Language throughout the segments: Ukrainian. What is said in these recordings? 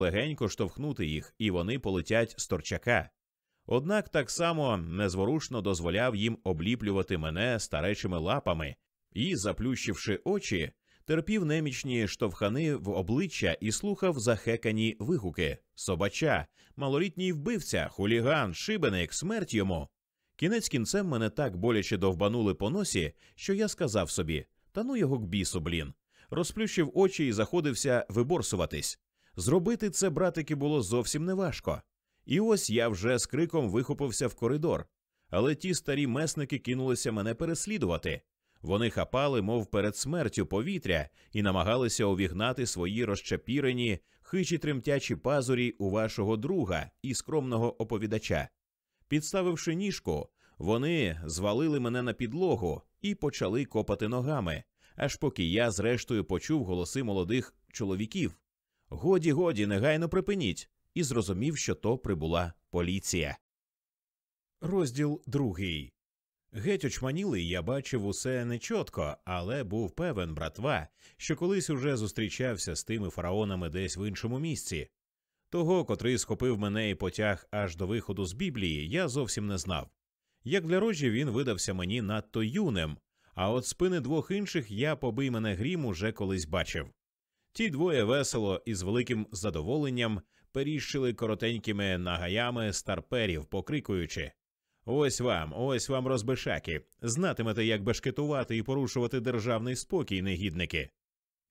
легенько штовхнути їх, і вони полетять з торчака. Однак так само незворушно дозволяв їм обліплювати мене старечими лапами і, заплющивши очі, терпів немічні штовхани в обличчя і слухав захекані вигуки собача, малолітній вбивця, хуліган, шибеник, смерть йому. Кінець кінцем мене так боляче довбанули по носі, що я сказав собі та ну його к бісу, блін. Розплющив очі і заходився виборсуватись. Зробити це, братики, було зовсім неважко. І ось я вже з криком вихопився в коридор. Але ті старі месники кинулися мене переслідувати. Вони хапали, мов перед смертю повітря, і намагалися увігнати свої розчепірені, хижі тремтячі пазурі у вашого друга і скромного оповідача. Підставивши ніжку, вони звалили мене на підлогу і почали копати ногами, аж поки я, зрештою, почув голоси молодих чоловіків. Годі, годі, негайно припиніть, і зрозумів, що то прибула поліція. Розділ другий. Геть очманілий я бачив усе нечотко, але був певен, братва, що колись уже зустрічався з тими фараонами десь в іншому місці. Того, котрий схопив мене і потяг аж до виходу з Біблії, я зовсім не знав. Як для рожі він видався мені надто юним, а от спини двох інших я побий мене грім уже колись бачив. Ті двоє весело і з великим задоволенням періщили коротенькими нагаями старперів, покрикуючи Ось вам, ось вам, розбишаки, знатимете, як бешкетувати і порушувати державний спокій, негідники.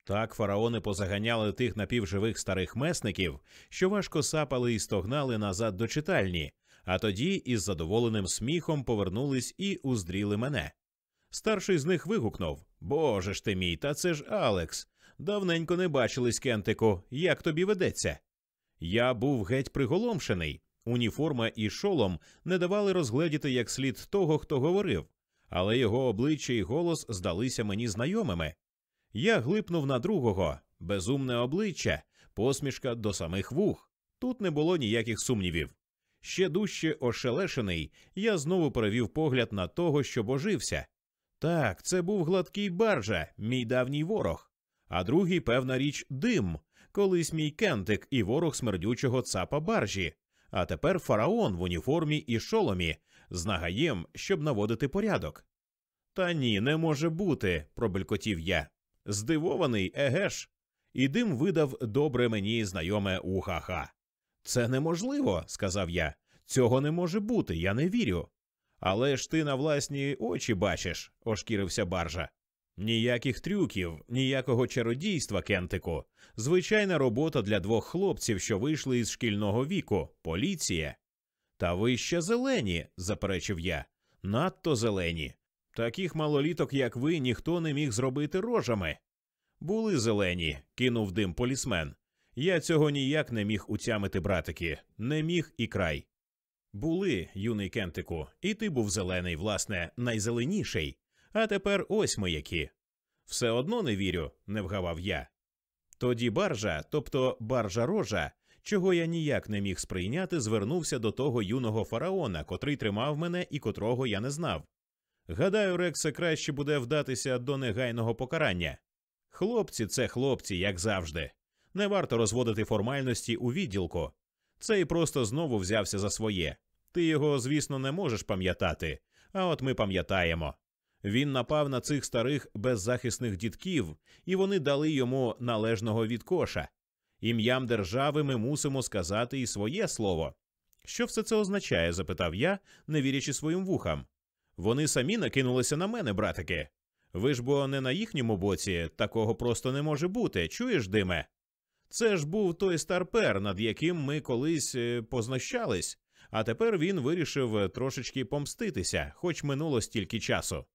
Так фараони позаганяли тих напівживих старих месників, що важко сапали і стогнали назад до читальні, а тоді із задоволеним сміхом повернулись і уздріли мене. Старший з них вигукнув Боже ж ти мій, та це ж Алекс. Давненько не бачились, Кентику, як тобі ведеться. Я був геть приголомшений. Уніформа і шолом не давали розгледіти як слід того, хто говорив, але його обличчя і голос здалися мені знайомими. Я глипнув на другого, безумне обличчя, посмішка до самих вух. Тут не було ніяких сумнівів. Ще дужче ошелешений, я знову перевів погляд на того, що божився. Так, це був гладкий баржа, мій давній ворог, а другий, певна річ, дим, колись мій кентик і ворог смердючого цапа баржі, а тепер фараон в уніформі і шоломі, з нагаєм, щоб наводити порядок. Та ні, не може бути, пробелькотів я. Здивований, егеш. І дим видав добре мені знайоме ухаха. Це неможливо, сказав я. Цього не може бути, я не вірю. Але ж ти на власні очі бачиш, ошкірився баржа. Ніяких трюків, ніякого чародійства, кентику. Звичайна робота для двох хлопців, що вийшли із шкільного віку, поліція. Та ви ще зелені, заперечив я. Надто зелені. Таких малоліток, як ви, ніхто не міг зробити рожами. Були зелені, кинув дим полісмен. Я цього ніяк не міг утямити, братики, не міг і край. Були, юний кентику, і ти був зелений, власне, найзеленіший. А тепер ось ми які. Все одно не вірю, не вгавав я. Тоді баржа, тобто баржа рожа, чого я ніяк не міг сприйняти, звернувся до того юного фараона, котрий тримав мене і котрого я не знав. Гадаю, Рексе краще буде вдатися до негайного покарання. Хлопці, це хлопці, як завжди. Не варто розводити формальності у відділку. Цей просто знову взявся за своє. Ти його, звісно, не можеш пам'ятати, а от ми пам'ятаємо. Він напав на цих старих беззахисних дітків, і вони дали йому належного відкоша. Ім'ям держави ми мусимо сказати і своє слово. Що все це означає? запитав я, не вірячи своїм вухам. Вони самі накинулися на мене, братики. Ви ж бо не на їхньому боці, такого просто не може бути. Чуєш, диме? Це ж був той старпер, над яким ми колись е, познущались, а тепер він вирішив трошечки помститися, хоч минуло стільки часу.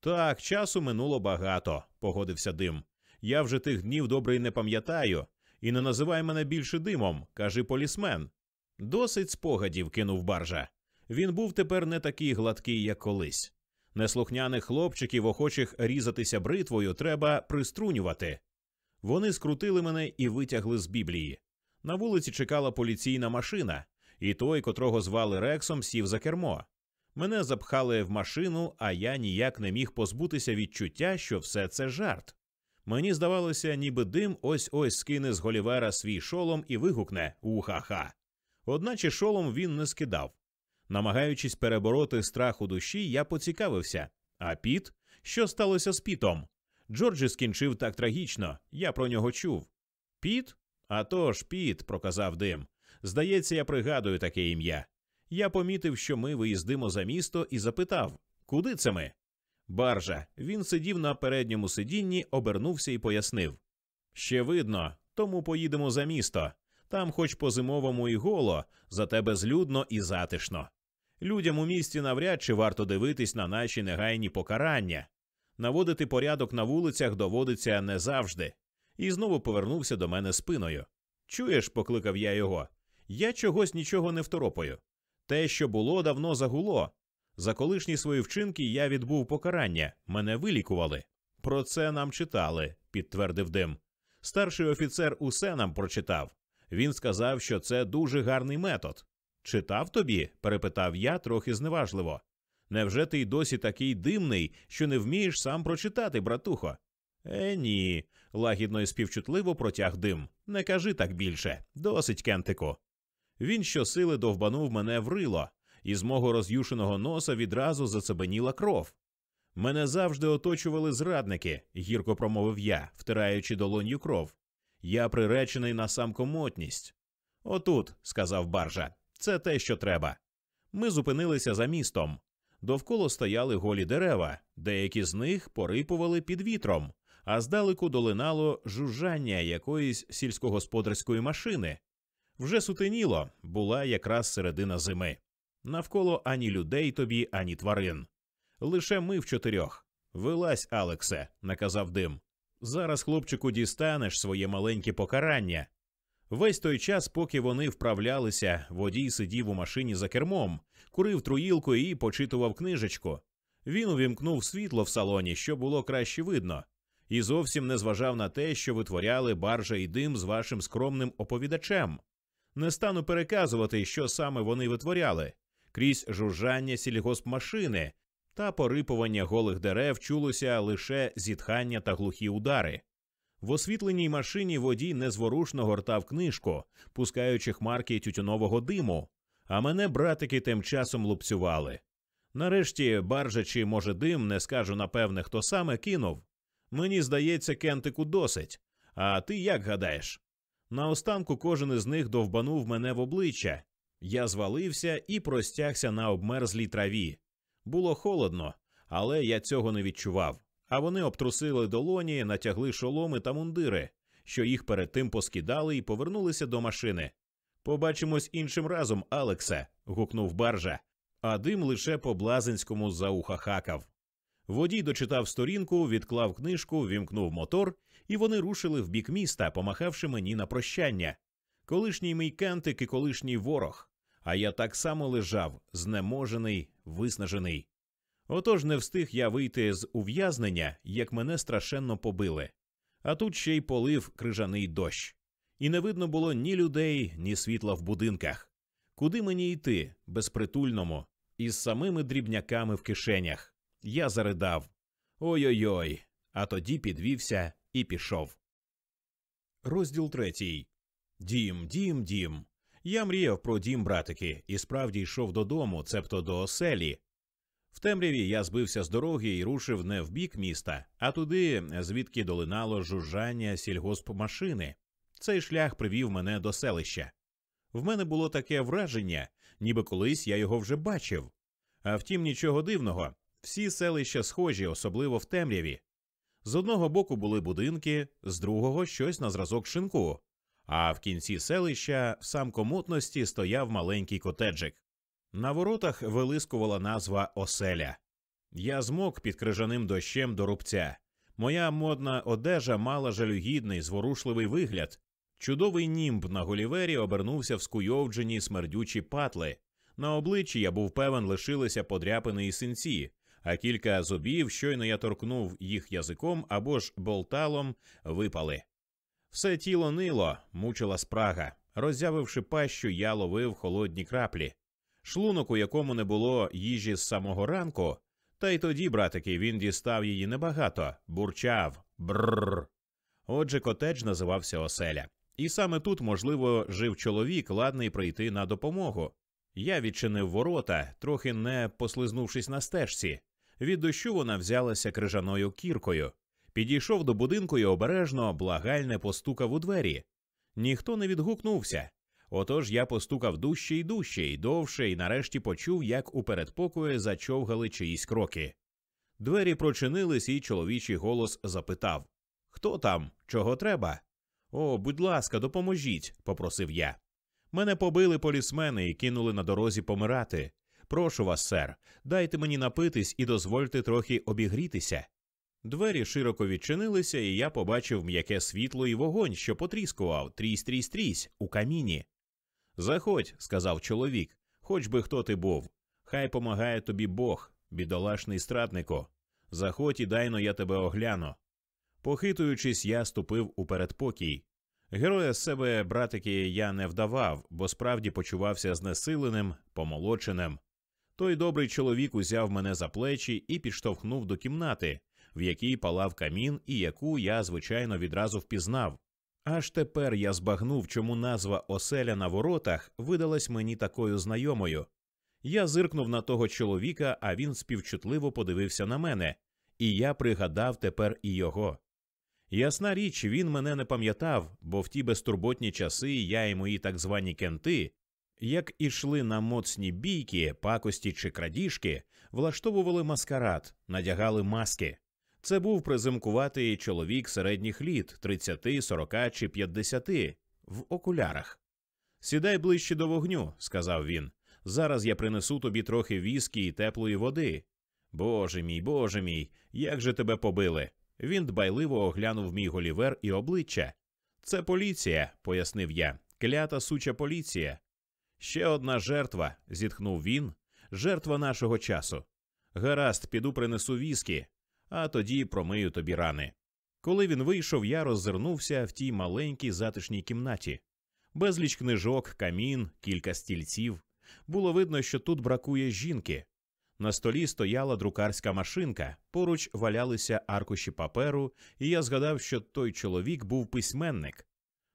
Так, часу минуло багато, погодився дим. Я вже тих днів добре й не пам'ятаю, і не називай мене більше димом, кажи полісмен. Досить спогадів кинув баржа. Він був тепер не такий гладкий, як колись. Неслухняних хлопчиків, охочих різатися бритвою, треба приструнювати. Вони скрутили мене і витягли з Біблії. На вулиці чекала поліційна машина, і той, котрого звали Рексом, сів за кермо. Мене запхали в машину, а я ніяк не міг позбутися відчуття, що все це жарт. Мені здавалося, ніби дим ось ось скине з Голівера свій шолом і вигукне уха-ха. Одначе шолом він не скидав. Намагаючись перебороти страх у душі, я поцікавився. А піт? Що сталося з пітом? Джорджі скінчив так трагічно, я про нього чув. Піт? «А тож, Піт, проказав дим. Здається, я пригадую таке ім'я. Я помітив, що ми виїздимо за місто, і запитав, куди це ми? Баржа. Він сидів на передньому сидінні, обернувся і пояснив. Ще видно, тому поїдемо за місто. Там, хоч по зимовому і голо, зате безлюдно і затишно. Людям у місті навряд чи варто дивитись на наші негайні покарання. Наводити порядок на вулицях доводиться не завжди. І знову повернувся до мене спиною. Чуєш, покликав я його. Я чогось нічого не второпаю. Те, що було, давно загуло. За колишні свої вчинки я відбув покарання, мене вилікували. Про це нам читали, підтвердив Дим. Старший офіцер усе нам прочитав. Він сказав, що це дуже гарний метод. Читав тобі? перепитав я трохи зневажливо. Невже ти й досі такий димний, що не вмієш сам прочитати, братухо? Е, ні, лагідно і співчутливо протяг дим. Не кажи так більше. Досить, кентику. Він щосили довбанув мене в рило, і з мого роз'юшеного носа відразу зацебеніла кров. Мене завжди оточували зрадники, гірко промовив я, втираючи долонью кров. Я приречений на самкомотність. Отут, сказав баржа, це те, що треба. Ми зупинилися за містом. Довкола стояли голі дерева, деякі з них порипували під вітром, а здалеку долинало жужжання якоїсь сільськогосподарської машини. Вже сутеніло, була якраз середина зими. Навколо ані людей тобі, ані тварин. Лише ми в чотирьох. Вилазь, Алексе, наказав дим. Зараз, хлопчику, дістанеш своє маленьке покарання. Весь той час, поки вони вправлялися, водій сидів у машині за кермом, курив труїлку і почитував книжечку. Він увімкнув світло в салоні, що було краще видно, і зовсім не зважав на те, що витворяли баржа і дим з вашим скромним оповідачем. Не стану переказувати, що саме вони витворяли. Крізь жужжання сільгоспмашини та порипування голих дерев чулося лише зітхання та глухі удари. В освітленій машині водій незворушно гортав книжку, пускаючи хмарки тютюнового диму, а мене братики тим часом лупцювали. Нарешті, баржа чи, може, дим, не скажу напевне, хто саме кинув. Мені здається, кентику досить. А ти як гадаєш? Наостанку кожен із них довбанув мене в обличчя. Я звалився і простягся на обмерзлій траві. Було холодно, але я цього не відчував. А вони обтрусили долоні, натягли шоломи та мундири, що їх перед тим поскидали і повернулися до машини. Побачимось іншим разом, Алексе. гукнув баржа, а дим лише по блазенському заухахакав. Водій дочитав сторінку, відклав книжку, вімкнув мотор, і вони рушили в бік міста, помахавши мені на прощання. Колишній мій кантик і колишній ворог. А я так само лежав, знеможений, виснажений. Отож не встиг я вийти з ув'язнення, як мене страшенно побили. А тут ще й полив крижаний дощ. І не видно було ні людей, ні світла в будинках. Куди мені йти, безпритульному, із самими дрібняками в кишенях? Я заридав. Ой-ой, ой а тоді підвівся і пішов. Розділ третій. Дім, дім, дім. Я мріяв про дім, братики, і справді йшов додому, цебто до оселі. В темряві я збився з дороги і рушив не в бік міста, а туди, звідки долинало жужжання сільгоспмашини. Цей шлях привів мене до селища. В мене було таке враження, ніби колись я його вже бачив. А втім, нічого дивного, всі селища схожі, особливо в темряві. З одного боку були будинки, з другого щось на зразок шинку, а в кінці селища в самкомутності стояв маленький котеджик. На воротах вилискувала назва Оселя. Я змок під крижаним дощем до рубця. Моя модна одежа мала жалюгідний, зворушливий вигляд. Чудовий німб на голівері обернувся в скуйовджені смердючі патли. На обличчі я був певен, лишилися подряпини і синці, а кілька зубів, щойно я торкнув їх язиком або ж болталом, випали. Все тіло нило, мучила спрага. Роззявивши пащу, я ловив холодні краплі. Шлунок, у якому не було їжі з самого ранку, та й тоді, братики, він дістав її небагато, бурчав бррр. Отже, котедж називався Оселя. І саме тут, можливо, жив чоловік, ладний прийти на допомогу. Я відчинив ворота, трохи не послизнувшись на стежці. Від дощу вона взялася крижаною кіркою. Підійшов до будинку і обережно, благальне постукав у двері. Ніхто не відгукнувся. Отож я постукав дужче й дужче, й довше, і нарешті почув, як у передпокої зачовгали чиїсь кроки. Двері прочинились, і чоловічий голос запитав Хто там? Чого треба? О, будь ласка, допоможіть, попросив я. Мене побили полісмени і кинули на дорозі помирати. Прошу вас, сер, дайте мені напитись і дозвольте трохи обігрітися. Двері широко відчинилися, і я побачив м'яке світло і вогонь, що потріскував трісь трісь трісь у каміні. Заходь, сказав чоловік, хоч би хто ти був. Хай помагає тобі Бог, бідолашний стратнику. Заходь і дайно я тебе огляну. Похитуючись, я ступив у передпокій. Героя з себе, братики, я не вдавав, бо справді почувався знесиленим, помолоченим. Той добрий чоловік узяв мене за плечі і підштовхнув до кімнати, в якій палав камін і яку я, звичайно, відразу впізнав. Аж тепер я збагнув, чому назва оселя на воротах видалась мені такою знайомою. Я зиркнув на того чоловіка, а він співчутливо подивився на мене, і я пригадав тепер і його. Ясна річ, він мене не пам'ятав, бо в ті безтурботні часи я і мої так звані кенти, як ішли на моцні бійки, пакості чи крадіжки, влаштовували маскарад, надягали маски. Це був призимкуватий чоловік середніх літ 30, 40 чи 50, в окулярах. Сідай ближче до вогню, сказав він. Зараз я принесу тобі трохи віскі і теплої води. Боже мій, боже мій, як же тебе побили. Він дбайливо оглянув мій голівер і обличчя. Це поліція, пояснив я, клята суча поліція. Ще одна жертва, зітхнув він, жертва нашого часу. Гаразд, піду принесу віскі, а тоді промию тобі рани. Коли він вийшов, я роззирнувся в тій маленькій затишній кімнаті. Безліч книжок, камін, кілька стільців. Було видно, що тут бракує жінки. На столі стояла друкарська машинка, поруч валялися аркуші паперу, і я згадав, що той чоловік був письменник.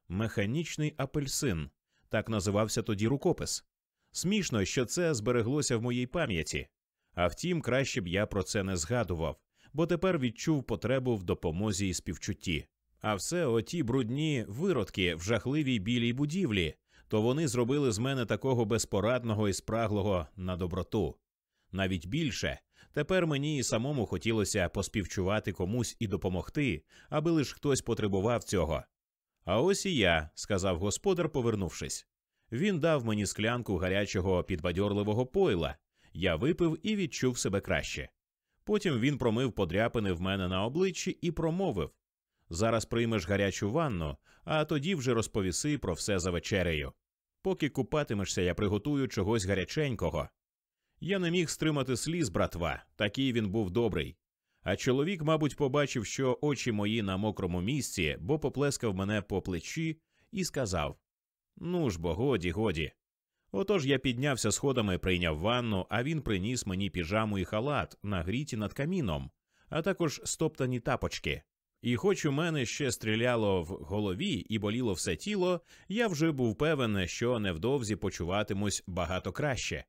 Механічний апельсин так називався тоді рукопис. Смішно, що це збереглося в моїй пам'яті. А втім, краще б я про це не згадував, бо тепер відчув потребу в допомозі і співчутті. А все оті брудні виродки в жахливій білій будівлі, то вони зробили з мене такого безпорадного і спраглого на доброту навіть більше. Тепер мені і самому хотілося поспівчувати комусь і допомогти, аби лиш хтось потребував цього. А ось і я, сказав господар, повернувшись. Він дав мені склянку гарячого підбадьорливого пойла. Я випив і відчув себе краще. Потім він промив подряпини в мене на обличчі і промовив Зараз приймеш гарячу ванну, а тоді вже розповіси про все за вечерею. Поки купатимешся, я приготую чогось гаряченького. Я не міг стримати сліз, братва, такий він був добрий. А чоловік, мабуть, побачив, що очі мої на мокрому місці, бо поплескав мене по плечі і сказав: Ну ж бо, годі, годі. Отож я піднявся сходами, прийняв ванну, а він приніс мені піжаму і халат, нагріті над каміном, а також стоптані тапочки. І хоч у мене ще стріляло в голові і боліло все тіло, я вже був певен, що невдовзі почуватимусь багато краще.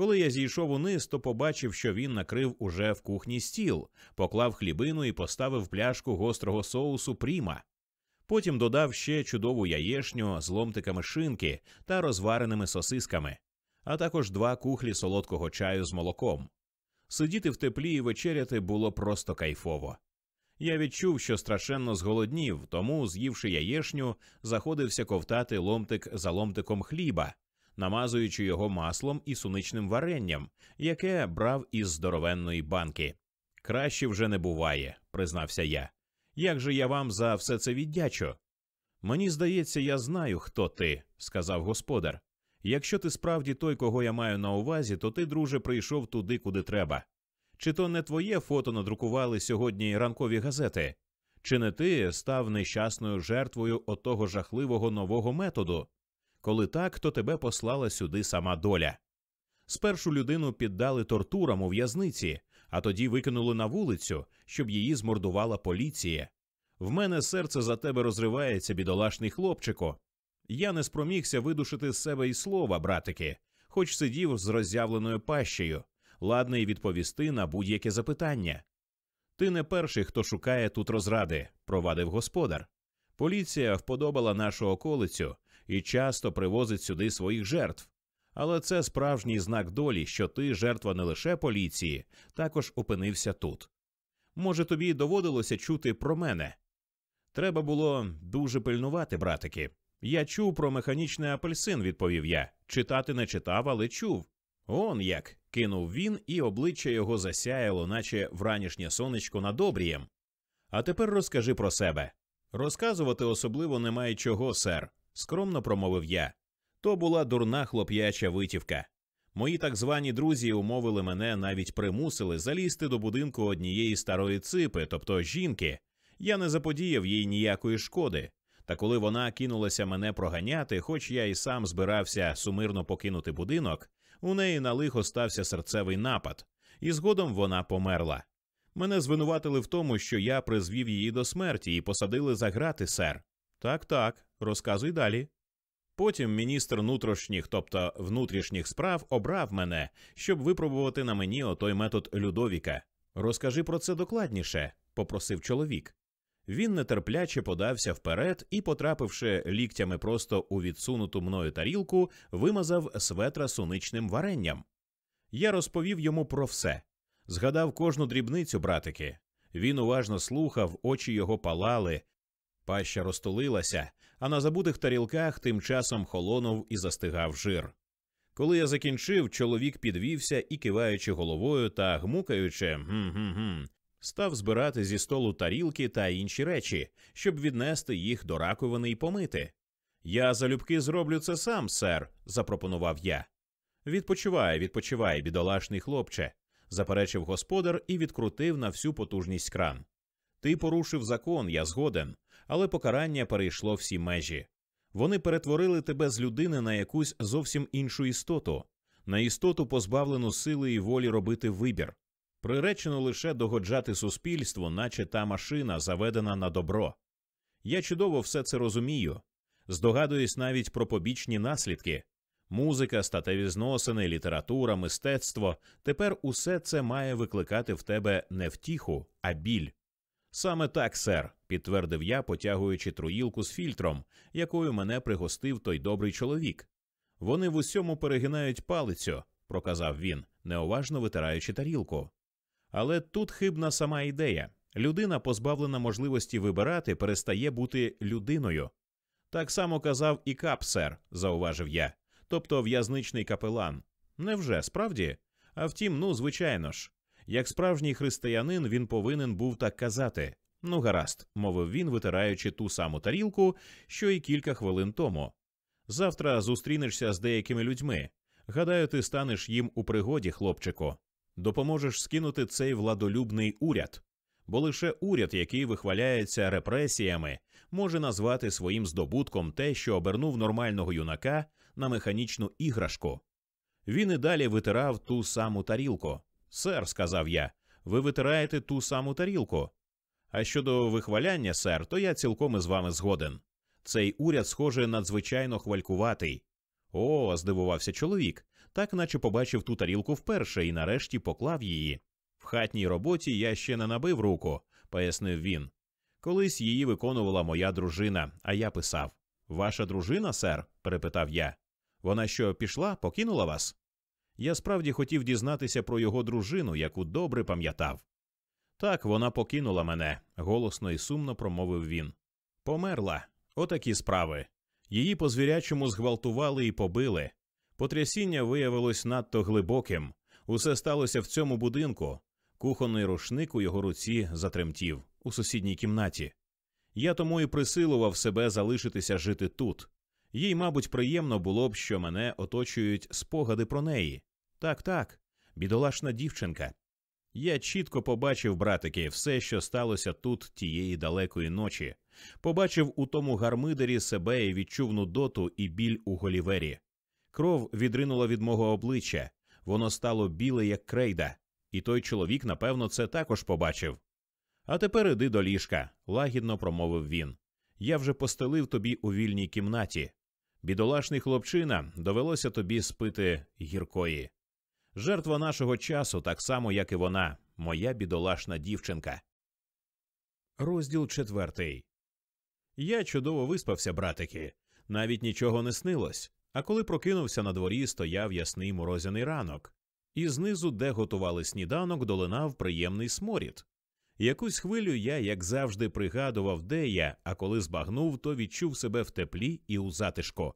Коли я зійшов униз, то побачив, що він накрив уже в кухні стіл, поклав хлібину і поставив пляшку гострого соусу пріма. Потім додав ще чудову яєшню з ломтиками шинки та розвареними сосисками, а також два кухлі солодкого чаю з молоком. Сидіти в теплі і вечеряти було просто кайфово. Я відчув, що страшенно зголоднів, тому, з'ївши яєшню, заходився ковтати ломтик за ломтиком хліба, намазуючи його маслом і суничним варенням, яке брав із здоровенної банки. Краще вже не буває, признався я. Як же я вам за все це віддячу? Мені здається, я знаю, хто ти, сказав господар. Якщо ти справді той, кого я маю на увазі, то ти, друже, прийшов туди, куди треба. Чи то не твоє фото надрукували сьогодні ранкові газети? Чи не ти став нещасною жертвою отого жахливого нового методу? Коли так, то тебе послала сюди сама доля. Спершу людину піддали тортурам у в'язниці, а тоді викинули на вулицю, щоб її змордувала поліція. В мене серце за тебе розривається, бідолашний хлопчику. Я не спромігся видушити з себе і слова, братики, хоч сидів з роззявленою пащею, ладний відповісти на будь-яке запитання. Ти не перший, хто шукає тут розради, провадив господар. Поліція вподобала нашу околицю і часто привозить сюди своїх жертв. Але це справжній знак долі, що ти, жертва не лише поліції, також опинився тут. Може, тобі доводилося чути про мене? Треба було дуже пильнувати, братики. Я чув про механічний апельсин, відповів я. Читати не читав, але чув. Он як. кинув він, і обличчя його засяяло, наче вранішнє сонечко над обрієм. А тепер розкажи про себе. Розказувати особливо немає чого, сер, скромно промовив я. То була дурна хлоп'яча витівка. Мої так звані друзі умовили мене, навіть примусили залізти до будинку однієї старої ципи, тобто жінки. Я не заподіяв їй ніякої шкоди. Та коли вона кинулася мене проганяти, хоч я і сам збирався сумирно покинути будинок, у неї на лихо стався серцевий напад, і згодом вона померла. Мене звинуватили в тому, що я призвів її до смерті і посадили за грати, сер. Так, так, розказуй далі. Потім міністр внутрішніх, тобто внутрішніх справ, обрав мене, щоб випробувати на мені отой метод Людовіка. Розкажи про це докладніше, попросив чоловік. Він нетерпляче подався вперед і, потрапивши ліктями просто у відсунуту мною тарілку, вимазав светра суничним варенням. Я розповів йому про все. Згадав кожну дрібницю, братики. Він уважно слухав, очі його палали, паща розтулилася, а на забутих тарілках тим часом холонув і застигав жир. Коли я закінчив, чоловік підвівся і, киваючи головою та гмукаючи гм-гм-гм, став збирати зі столу тарілки та інші речі, щоб віднести їх до раковини і помити. Я залюбки зроблю це сам, сер, запропонував я. Відпочивай, відпочивай, бідолашний хлопче, заперечив господар і відкрутив на всю потужність кран. Ти порушив закон, я згоден, але покарання перейшло всі межі. Вони перетворили тебе з людини на якусь зовсім іншу істоту, на істоту, позбавлену сили і волі робити вибір, приречено лише догоджати суспільству, наче та машина, заведена на добро. Я чудово все це розумію, здогадуюсь навіть про побічні наслідки. Музика, статеві зносини, література, мистецтво тепер усе це має викликати в тебе не втіху, а біль. Саме так, сер, підтвердив я, потягуючи труїлку з фільтром, якою мене пригостив той добрий чоловік. Вони в усьому перегинають палицю, проказав він, неуважно витираючи тарілку. Але тут хибна сама ідея людина, позбавлена можливості вибирати, перестає бути людиною. Так само казав і кап, сер, зауважив я, тобто в'язничний капелан. Невже справді? А втім, ну, звичайно ж. Як справжній християнин він повинен був так казати. Ну, гаразд, мовив він, витираючи ту саму тарілку, що й кілька хвилин тому. Завтра зустрінешся з деякими людьми. Гадаю, ти станеш їм у пригоді, хлопчику. Допоможеш скинути цей владолюбний уряд, бо лише уряд, який вихваляється репресіями, може назвати своїм здобутком те, що обернув нормального юнака на механічну іграшку. Він і далі витирав ту саму тарілку. Сер, сказав я, ви витираєте ту саму тарілку. А щодо вихваляння, сер, то я цілком із вами згоден. Цей уряд, схоже, надзвичайно хвалькуватий. О, здивувався чоловік, так наче побачив ту тарілку вперше і нарешті поклав її. В хатній роботі я ще не набив руку, пояснив він. Колись її виконувала моя дружина, а я писав Ваша дружина, сер? перепитав я. Вона що пішла, покинула вас? Я справді хотів дізнатися про його дружину, яку добре пам'ятав. Так, вона покинула мене, голосно і сумно промовив він. Померла. Отакі справи. Її по звірячому зґвалтували і побили. Потрясіння виявилось надто глибоким. Усе сталося в цьому будинку. Кухонний рушник у його руці затремтів у сусідній кімнаті. Я тому і присилував себе залишитися жити тут. Їй, мабуть, приємно було б, що мене оточують спогади про неї. Так, так, бідолашна дівчинка. Я чітко побачив, братики, все, що сталося тут тієї далекої ночі, побачив у тому гармидері себе і відчув нудоту і біль у голівері. Кров відринула від мого обличчя, воно стало біле, як крейда, і той чоловік, напевно, це також побачив. А тепер іди до ліжка, лагідно промовив він. Я вже постелив тобі у вільній кімнаті. Бідолашний хлопчина, довелося тобі спити гіркої. Жертва нашого часу, так само, як і вона, моя бідолашна дівчинка. Розділ четвертий. Я чудово виспався, братики. Навіть нічого не снилось. А коли прокинувся на дворі, стояв ясний морозяний ранок, і знизу, де готували сніданок, долинав приємний сморід. Якусь хвилю я, як завжди, пригадував, де я, а коли збагнув, то відчув себе в теплі і у затишку.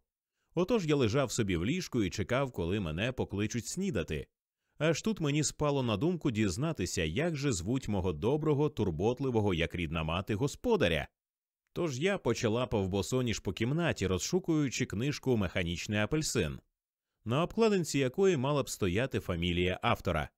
Отож я лежав собі в ліжку і чекав, коли мене покличуть снідати. Аж тут мені спало на думку дізнатися, як же звуть мого доброго, турботливого, як рідна мати, господаря. Тож я почалапав босоніж по кімнаті, розшукуючи книжку Механічний апельсин, на обкладинці якої мала б стояти фамілія автора.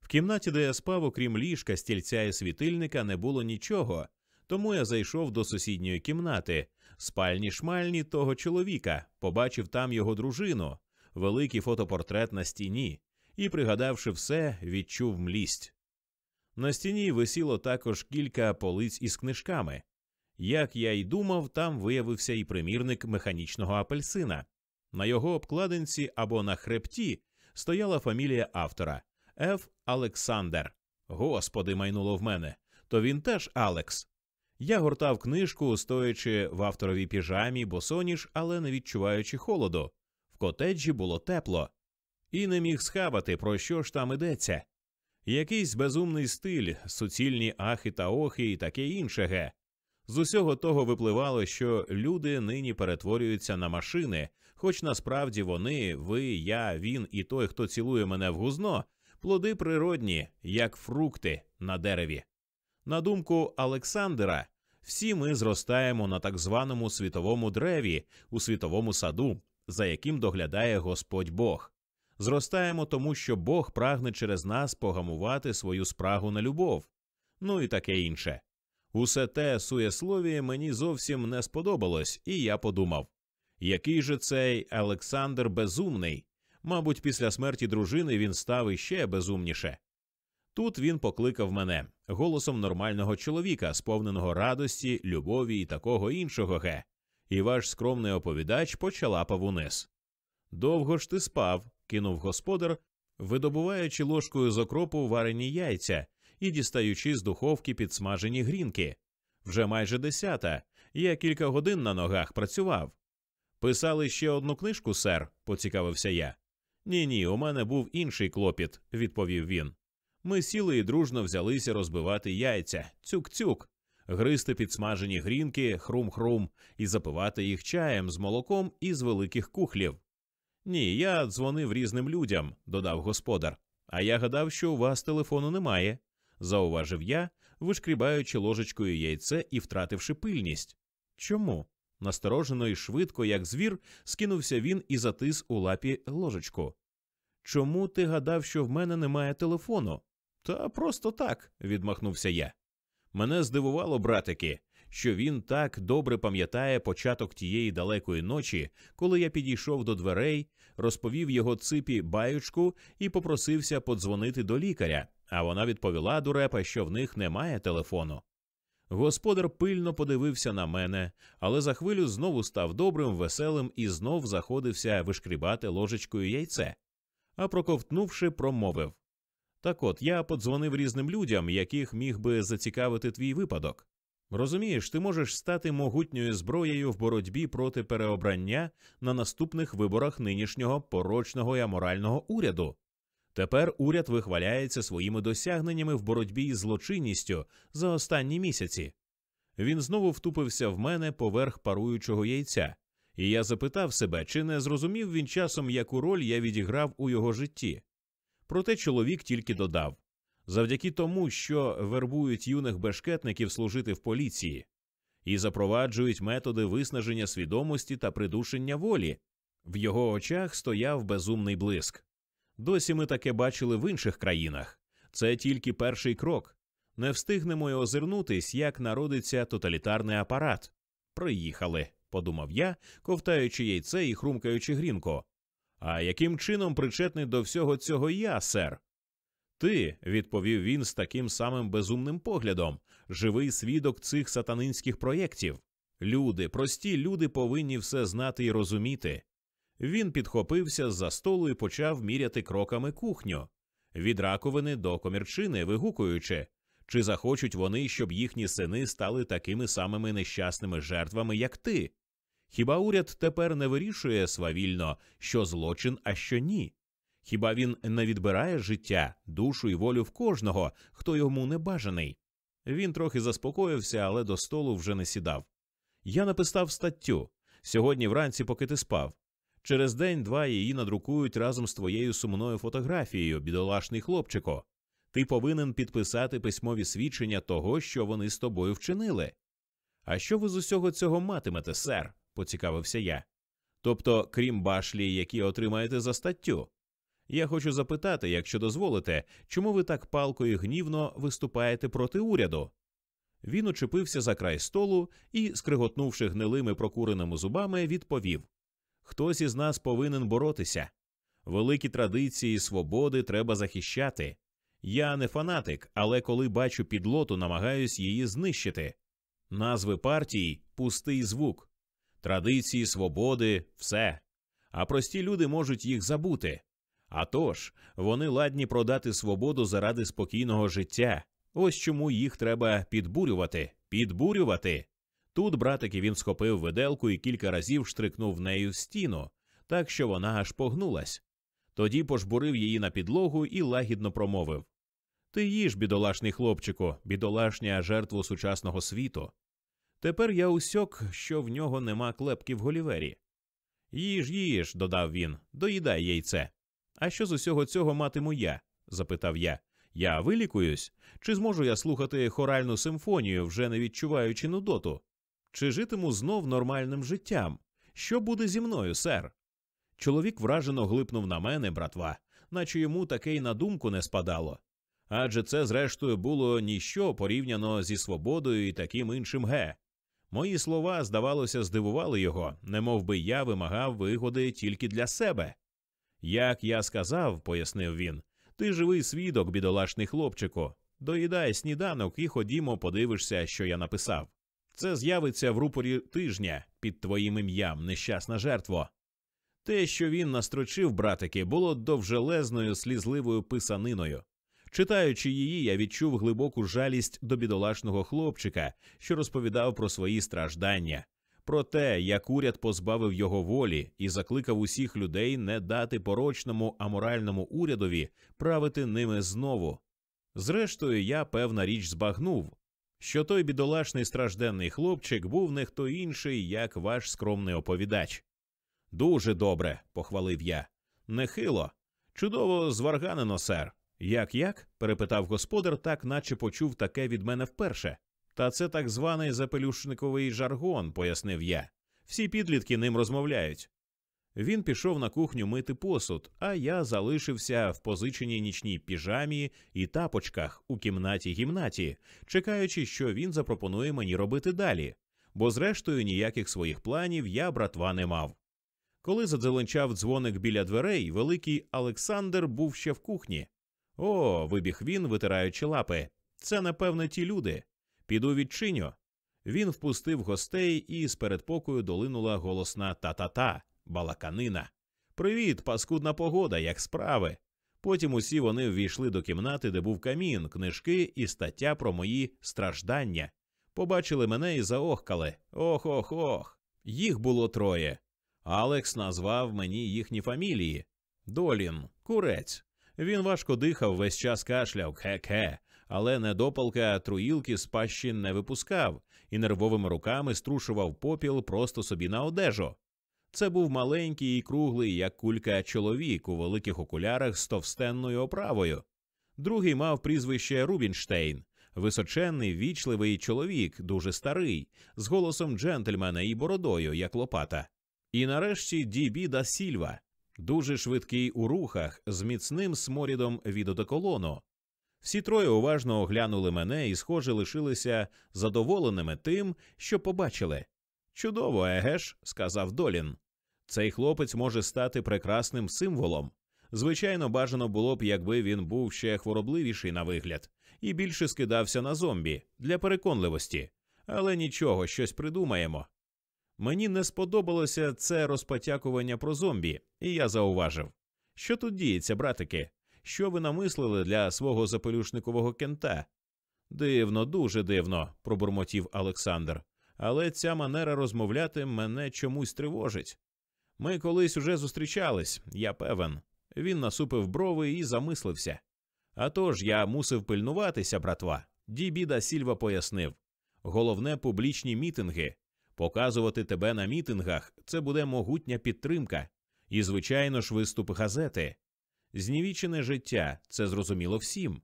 В кімнаті, де я спав, окрім ліжка, стільця і світильника, не було нічого, тому я зайшов до сусідньої кімнати, спальні шмальні того чоловіка, побачив там його дружину, великий фотопортрет на стіні, і, пригадавши все, відчув млість. На стіні висіло також кілька полиць із книжками. Як я й думав, там виявився і примірник механічного апельсина. На його обкладинці або на хребті стояла фамілія автора Ф. Олександр. Господи, майнуло в мене. То він теж Алекс. Я гортав книжку, стоячи в авторовій піжамі, босоніж, але не відчуваючи холоду. В котеджі було тепло, і не міг схабати, про що ж там ідеться. Якийсь безумний стиль, суцільні ахи та охи і таке інше ге. З усього того випливало, що люди нині перетворюються на машини, хоч насправді вони, ви, я, він і той, хто цілує мене в гузно, плоди природні, як фрукти на дереві. На думку Олександра, всі ми зростаємо на так званому світовому древі, у світовому саду, за яким доглядає Господь Бог. Зростаємо тому, що Бог прагне через нас погамувати свою спрагу на любов, ну і таке інше. Усе те суєсловіє мені зовсім не сподобалось, і я подумав який же цей Олександр безумний? Мабуть, після смерті дружини він став іще безумніше. Тут він покликав мене голосом нормального чоловіка, сповненого радості, любові і такого іншого ге, і ваш скромний оповідач почалапав униз. Довго ж ти спав, кинув господар, видобуваючи ложкою з окропу варені яйця і дістаючи з духовки підсмажені грінки. Вже майже десята. Я кілька годин на ногах працював. Писали ще одну книжку, сер, поцікавився я. Ні, ні, у мене був інший клопіт, відповів він. Ми сіли і дружно взялися розбивати яйця, цюк-цюк, гризти підсмажені грінки, хрум-хрум, і запивати їх чаєм з молоком із великих кухлів. Ні, я дзвонив різним людям, додав господар. А я гадав, що у вас телефону немає, зауважив я, вишкрібаючи ложечкою яйце і втративши пильність. Чому? Насторожено і швидко, як звір, скинувся він і затис у лапі ложечку. Чому ти гадав, що в мене немає телефону? Та просто так, відмахнувся я. Мене здивувало, братики, що він так добре пам'ятає початок тієї далекої ночі, коли я підійшов до дверей, розповів його ципі баючку і попросився подзвонити до лікаря, а вона відповіла дурепа, що в них немає телефону. Господар пильно подивився на мене, але за хвилю знову став добрим, веселим і знов заходився вишкрібати ложечкою яйце, а проковтнувши, промовив Так от я подзвонив різним людям, яких міг би зацікавити твій випадок. Розумієш, ти можеш стати могутньою зброєю в боротьбі проти переобрання на наступних виборах нинішнього порочного і аморального уряду. Тепер уряд вихваляється своїми досягненнями в боротьбі із злочинністю за останні місяці. Він знову втупився в мене поверх паруючого яйця, і я запитав себе, чи не зрозумів він часом, яку роль я відіграв у його житті. Проте чоловік тільки додав завдяки тому, що вербують юних бешкетників служити в поліції і запроваджують методи виснаження свідомості та придушення волі. В його очах стояв безумний блиск. Досі ми таке бачили в інших країнах. Це тільки перший крок. Не встигнемо й озирнутись, як народиться тоталітарний апарат. Приїхали, подумав я, ковтаючи яйце і хрумкаючи грінко. А яким чином причетний до всього цього я, сер? Ти, відповів він з таким самим безумним поглядом, живий свідок цих сатанинських проєктів. Люди, прості люди повинні все знати і розуміти. Він підхопився з за столу і почав міряти кроками кухню від раковини до комірчини, вигукуючи, чи захочуть вони, щоб їхні сини стали такими самими нещасними жертвами, як ти. Хіба уряд тепер не вирішує свавільно, що злочин, а що ні? Хіба він не відбирає життя, душу і волю в кожного, хто йому не бажаний? Він трохи заспокоївся, але до столу вже не сідав. Я написав статтю сьогодні вранці, поки ти спав. Через день-два її надрукують разом з твоєю сумною фотографією, бідолашний хлопчико. Ти повинен підписати письмові свідчення того, що вони з тобою вчинили. А що ви з усього цього матимете, сер? Поцікавився я. Тобто, крім башлі, які отримаєте за статтю. Я хочу запитати, якщо дозволите, чому ви так палко і гнівно виступаєте проти уряду? Він учепився за край столу і, скриготнувши гнилими прокуреними зубами, відповів Хтось із нас повинен боротися. Великі традиції свободи треба захищати. Я не фанатик, але коли бачу підлоту, намагаюсь її знищити. Назви партій пустий звук, традиції свободи все. А прості люди можуть їх забути. А тож, вони ладні продати свободу заради спокійного життя. Ось чому їх треба підбурювати, підбурювати. Тут, братики, він схопив виделку і кілька разів штрикнув нею стіну, так що вона аж погнулась. Тоді пожбурив її на підлогу і лагідно промовив Ти їж, бідолашний хлопчику, бідолашня жертву сучасного світу. Тепер я усьок, що в нього нема клепки в голівері. Їж, їж, додав він, доїдай яйце. А що з усього цього матиму я? запитав я. Я вилікуюсь? Чи зможу я слухати хоральну симфонію, вже не відчуваючи нудоту? Чи житиму знов нормальним життям? Що буде зі мною, сер? Чоловік вражено глипнув на мене, братва, наче йому таке й на думку не спадало. Адже це, зрештою, було ніщо порівняно зі свободою і таким іншим ге. Мої слова, здавалося, здивували його, немов би я вимагав вигоди тільки для себе. Як я сказав, пояснив він, ти живий свідок, бідолашний хлопчику. Доїдай сніданок і ходімо, подивишся, що я написав. Це з'явиться в рупорі тижня під твоїм ім'ям, нещасна жертво. Те, що він настрочив, братики, було довжелезною слізливою писаниною. Читаючи її, я відчув глибоку жалість до бідолашного хлопчика, що розповідав про свої страждання, про те, як уряд позбавив його волі і закликав усіх людей не дати порочному аморальному урядові правити ними знову. Зрештою, я певна річ збагнув, що той бідолашний стражденний хлопчик був не хто інший, як ваш скромний оповідач. Дуже добре, похвалив я. Нехило. Чудово зварганено, сер. Як як? перепитав господар, так наче почув таке від мене вперше. Та це так званий запелюшниковий жаргон, пояснив я. Всі підлітки ним розмовляють. Він пішов на кухню мити посуд, а я залишився в позиченій нічній піжамі і тапочках у кімнаті гімнаті, чекаючи, що він запропонує мені робити далі, бо, зрештою, ніяких своїх планів я братва не мав. Коли задзеленчав дзвоник біля дверей, великий Олександр був ще в кухні. О, вибіг він, витираючи лапи. Це, напевне, ті люди. Піду відчиню. Він впустив гостей, і з передпокою долинула голосна та-та-та, балаканина. Привіт, паскудна погода, як справи. Потім усі вони ввійшли до кімнати, де був камін, книжки і стаття про мої страждання. Побачили мене і заохкали. Ох ох ох. Їх було троє. Алекс назвав мені їхні фамілії Долін, курець. Він важко дихав, весь час кашляв, хе-хе, але недопалка труїлки з пащі не випускав і нервовими руками струшував попіл просто собі на одежу. Це був маленький і круглий, як кулька чоловік у великих окулярах з товстенною оправою. Другий мав прізвище Рубінштейн, височенний, вічливий чоловік, дуже старий, з голосом джентльмена і бородою, як лопата. І нарешті Дібі да Сільва, дуже швидкий у рухах, з міцним сморідом від одеколону. Всі троє уважно оглянули мене і, схоже, лишилися задоволеними тим, що побачили. Чудово, егеш, сказав Долін. Цей хлопець може стати прекрасним символом. Звичайно, бажано було б, якби він був ще хворобливіший на вигляд і більше скидався на зомбі для переконливості, але нічого, щось придумаємо. Мені не сподобалося це розпотякування про зомбі, і я зауважив, що тут діється, братики, що ви намислили для свого запелюшникового кента? Дивно, дуже дивно, пробурмотів Олександр, але ця манера розмовляти мене чомусь тривожить. Ми колись уже зустрічались, я певен. Він насупив брови і замислився. А тож я мусив пильнуватися, братва. Дібіда Сільва пояснив головне публічні мітинги. Показувати тебе на мітингах це буде могутня підтримка, і, звичайно ж, виступ газети. Знівічене життя це зрозуміло всім.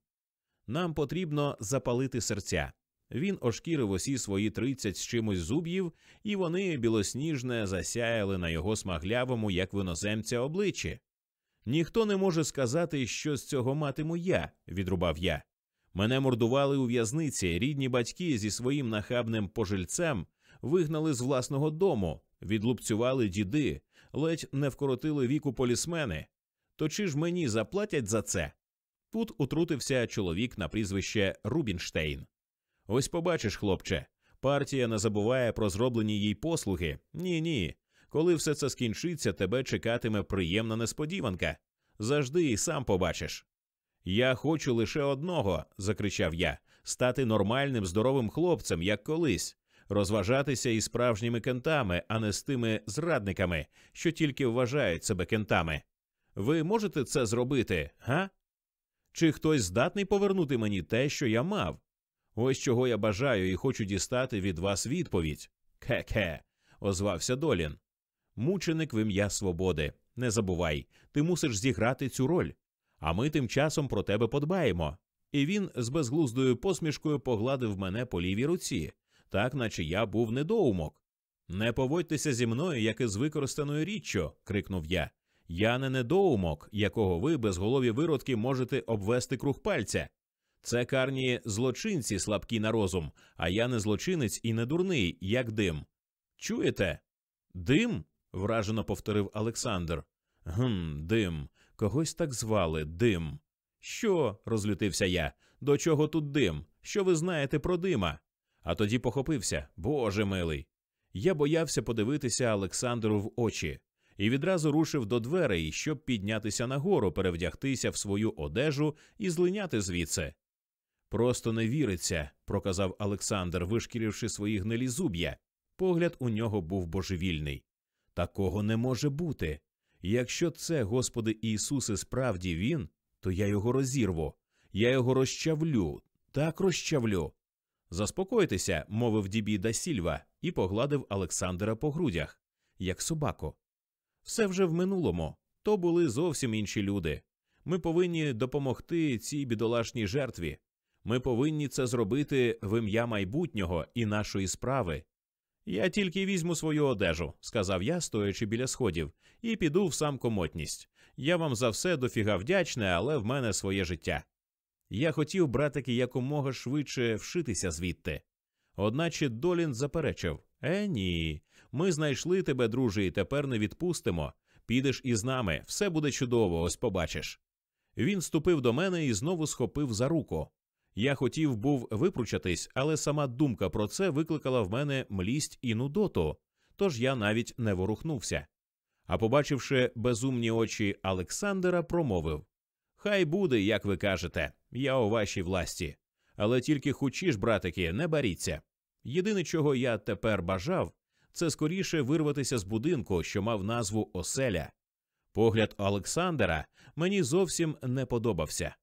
Нам потрібно запалити серця. Він ошкірив усі свої тридцять з чимось зуб'їв, і вони білосніжне засяяли на його смаглявому, як виноземця, обличчі. Ніхто не може сказати, що з цього матиму я, відрубав я. Мене мордували у в'язниці, рідні батьки зі своїм нахабним пожильцем вигнали з власного дому, відлупцювали діди, ледь не вкоротили віку полісмени. То чи ж мені заплатять за це? Тут утрутився чоловік на прізвище Рубінштейн. Ось побачиш, хлопче, партія не забуває про зроблені їй послуги. Ні, ні. Коли все це скінчиться, тебе чекатиме приємна несподіванка. Завжди і сам побачиш. Я хочу лише одного, закричав я, стати нормальним, здоровим хлопцем, як колись, розважатися із справжніми кентами, а не з тими зрадниками, що тільки вважають себе кентами. Ви можете це зробити, га? Чи хтось здатний повернути мені те, що я мав? Ось чого я бажаю і хочу дістати від вас відповідь. Ке-ке, озвався Долін. Мученик в ім'я свободи. Не забувай, ти мусиш зіграти цю роль. А ми тим часом про тебе подбаємо. І він з безглуздою посмішкою погладив мене по лівій руці, так наче я був недоумок. Не поводьтеся зі мною, як із використаною річчю, крикнув я. Я не недоумок, якого ви, безголові виродки, можете обвести круг пальця. Це карні злочинці слабкі на розум, а я не злочинець і не дурний, як дим. Чуєте? Дим? вражено повторив Олександр. Гм, дим. Когось так звали дим. Що? розлютився я. До чого тут дим? Що ви знаєте про дима? А тоді похопився. Боже милий. Я боявся подивитися Олександру в очі і відразу рушив до дверей, щоб піднятися нагору, перевдягтися в свою одежу і злиняти звідси. Просто не віриться, проказав Олександр, вишкіривши свої гнилі зуб'я. Погляд у нього був божевільний. Такого не може бути. Якщо це, Господи Ісусе, справді він, то я його розірву, я його розчавлю, так розчавлю. Заспокойтеся, мовив Дібі Сільва і погладив Олександра по грудях, як собаку. Все вже в минулому, то були зовсім інші люди. Ми повинні допомогти цій бідолашній жертві. Ми повинні це зробити в ім'я майбутнього і нашої справи. Я тільки візьму свою одежу, сказав я, стоячи біля сходів, і піду в сам комотність. Я вам за все дофіга вдячне, але в мене своє життя. Я хотів, братики, якомога швидше вшитися звідти. Одначе Долін заперечив Е, ні. Ми знайшли тебе, друже, і тепер не відпустимо. Підеш із нами, все буде чудово, ось побачиш. Він ступив до мене і знову схопив за руку. Я хотів був випручатись, але сама думка про це викликала в мене млість і нудоту, тож я навіть не ворухнувся. А побачивши безумні очі Олександра, промовив Хай буде, як ви кажете, я у вашій власті. Але тільки хучі ж, братики, не баріться. Єдине, чого я тепер бажав, це скоріше вирватися з будинку, що мав назву Оселя. Погляд Олександра мені зовсім не подобався.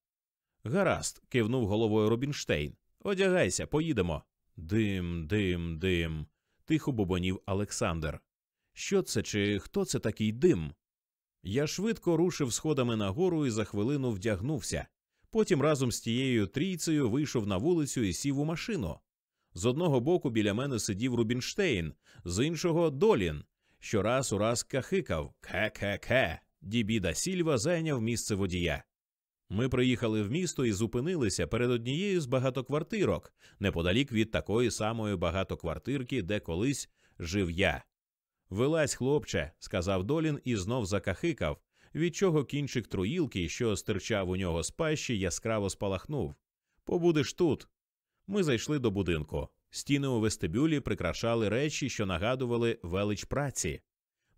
Гаразд, кивнув головою Рубінштейн. Одягайся, поїдемо. Дим, дим, дим. тихо бубонів Олександр. Що це чи хто це такий дим? Я швидко рушив сходами нагору і за хвилину вдягнувся. Потім разом з тією трійцею вийшов на вулицю і сів у машину. З одного боку біля мене сидів Рубінштейн, з іншого Долін, що раз у раз кахикав Ке-ке-ке. Дібіда Сільва зайняв місце водія. Ми приїхали в місто і зупинилися перед однією з багатоквартирок, неподалік від такої самої багатоквартирки, де колись жив я. Вилазь, хлопче, сказав Долін і знов закахикав, від чого кінчик труїлки, що стирчав у нього з пащі, яскраво спалахнув. Побудеш тут. Ми зайшли до будинку. Стіни у вестибюлі прикрашали речі, що нагадували велич праці.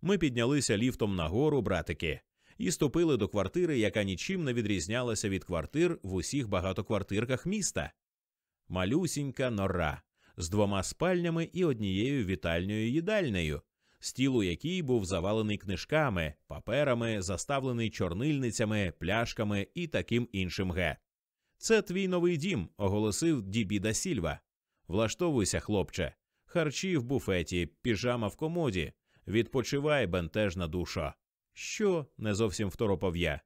Ми піднялися ліфтом нагору, братики, і ступили до квартири, яка нічим не відрізнялася від квартир в усіх багатоквартирках міста. Малюсінька нора з двома спальнями і однією вітальною їдальнею, стіл у якій був завалений книжками, паперами, заставлений чорнильницями, пляшками і таким іншим ге. Це твій новий дім, оголосив Дібі да Сільва. Влаштовуйся, хлопче, харчі в буфеті, піжама в комоді. Відпочивай, бентежна душа. Що? не зовсім второпав я.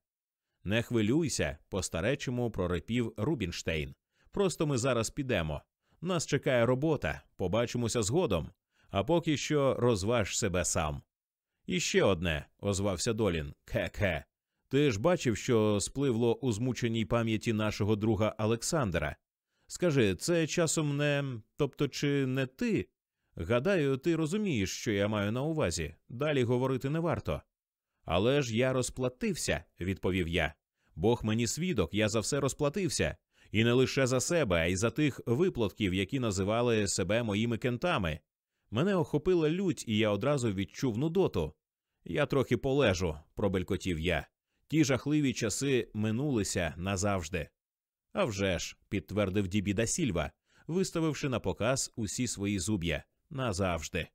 Не хвилюйся, по старечому прорипів Рубінштейн. Просто ми зараз підемо. Нас чекає робота, побачимося згодом, а поки що розваж себе сам. І ще одне, озвався Долін. Ке-ке. Ти ж бачив, що спливло у змученій пам'яті нашого друга Олександра. Скажи, це часом не. тобто, чи не ти? Гадаю, ти розумієш, що я маю на увазі. Далі говорити не варто. Але ж я розплатився, відповів я. Бог мені свідок, я за все розплатився. І не лише за себе, а й за тих виплатків, які називали себе моїми кентами. Мене охопила лють, і я одразу відчув нудоту. Я трохи полежу, пробелькотів я. Ті жахливі часи минулися назавжди. «А вже ж», – підтвердив Дібі да Сільва, виставивши на показ усі свої зуб'я назавжди.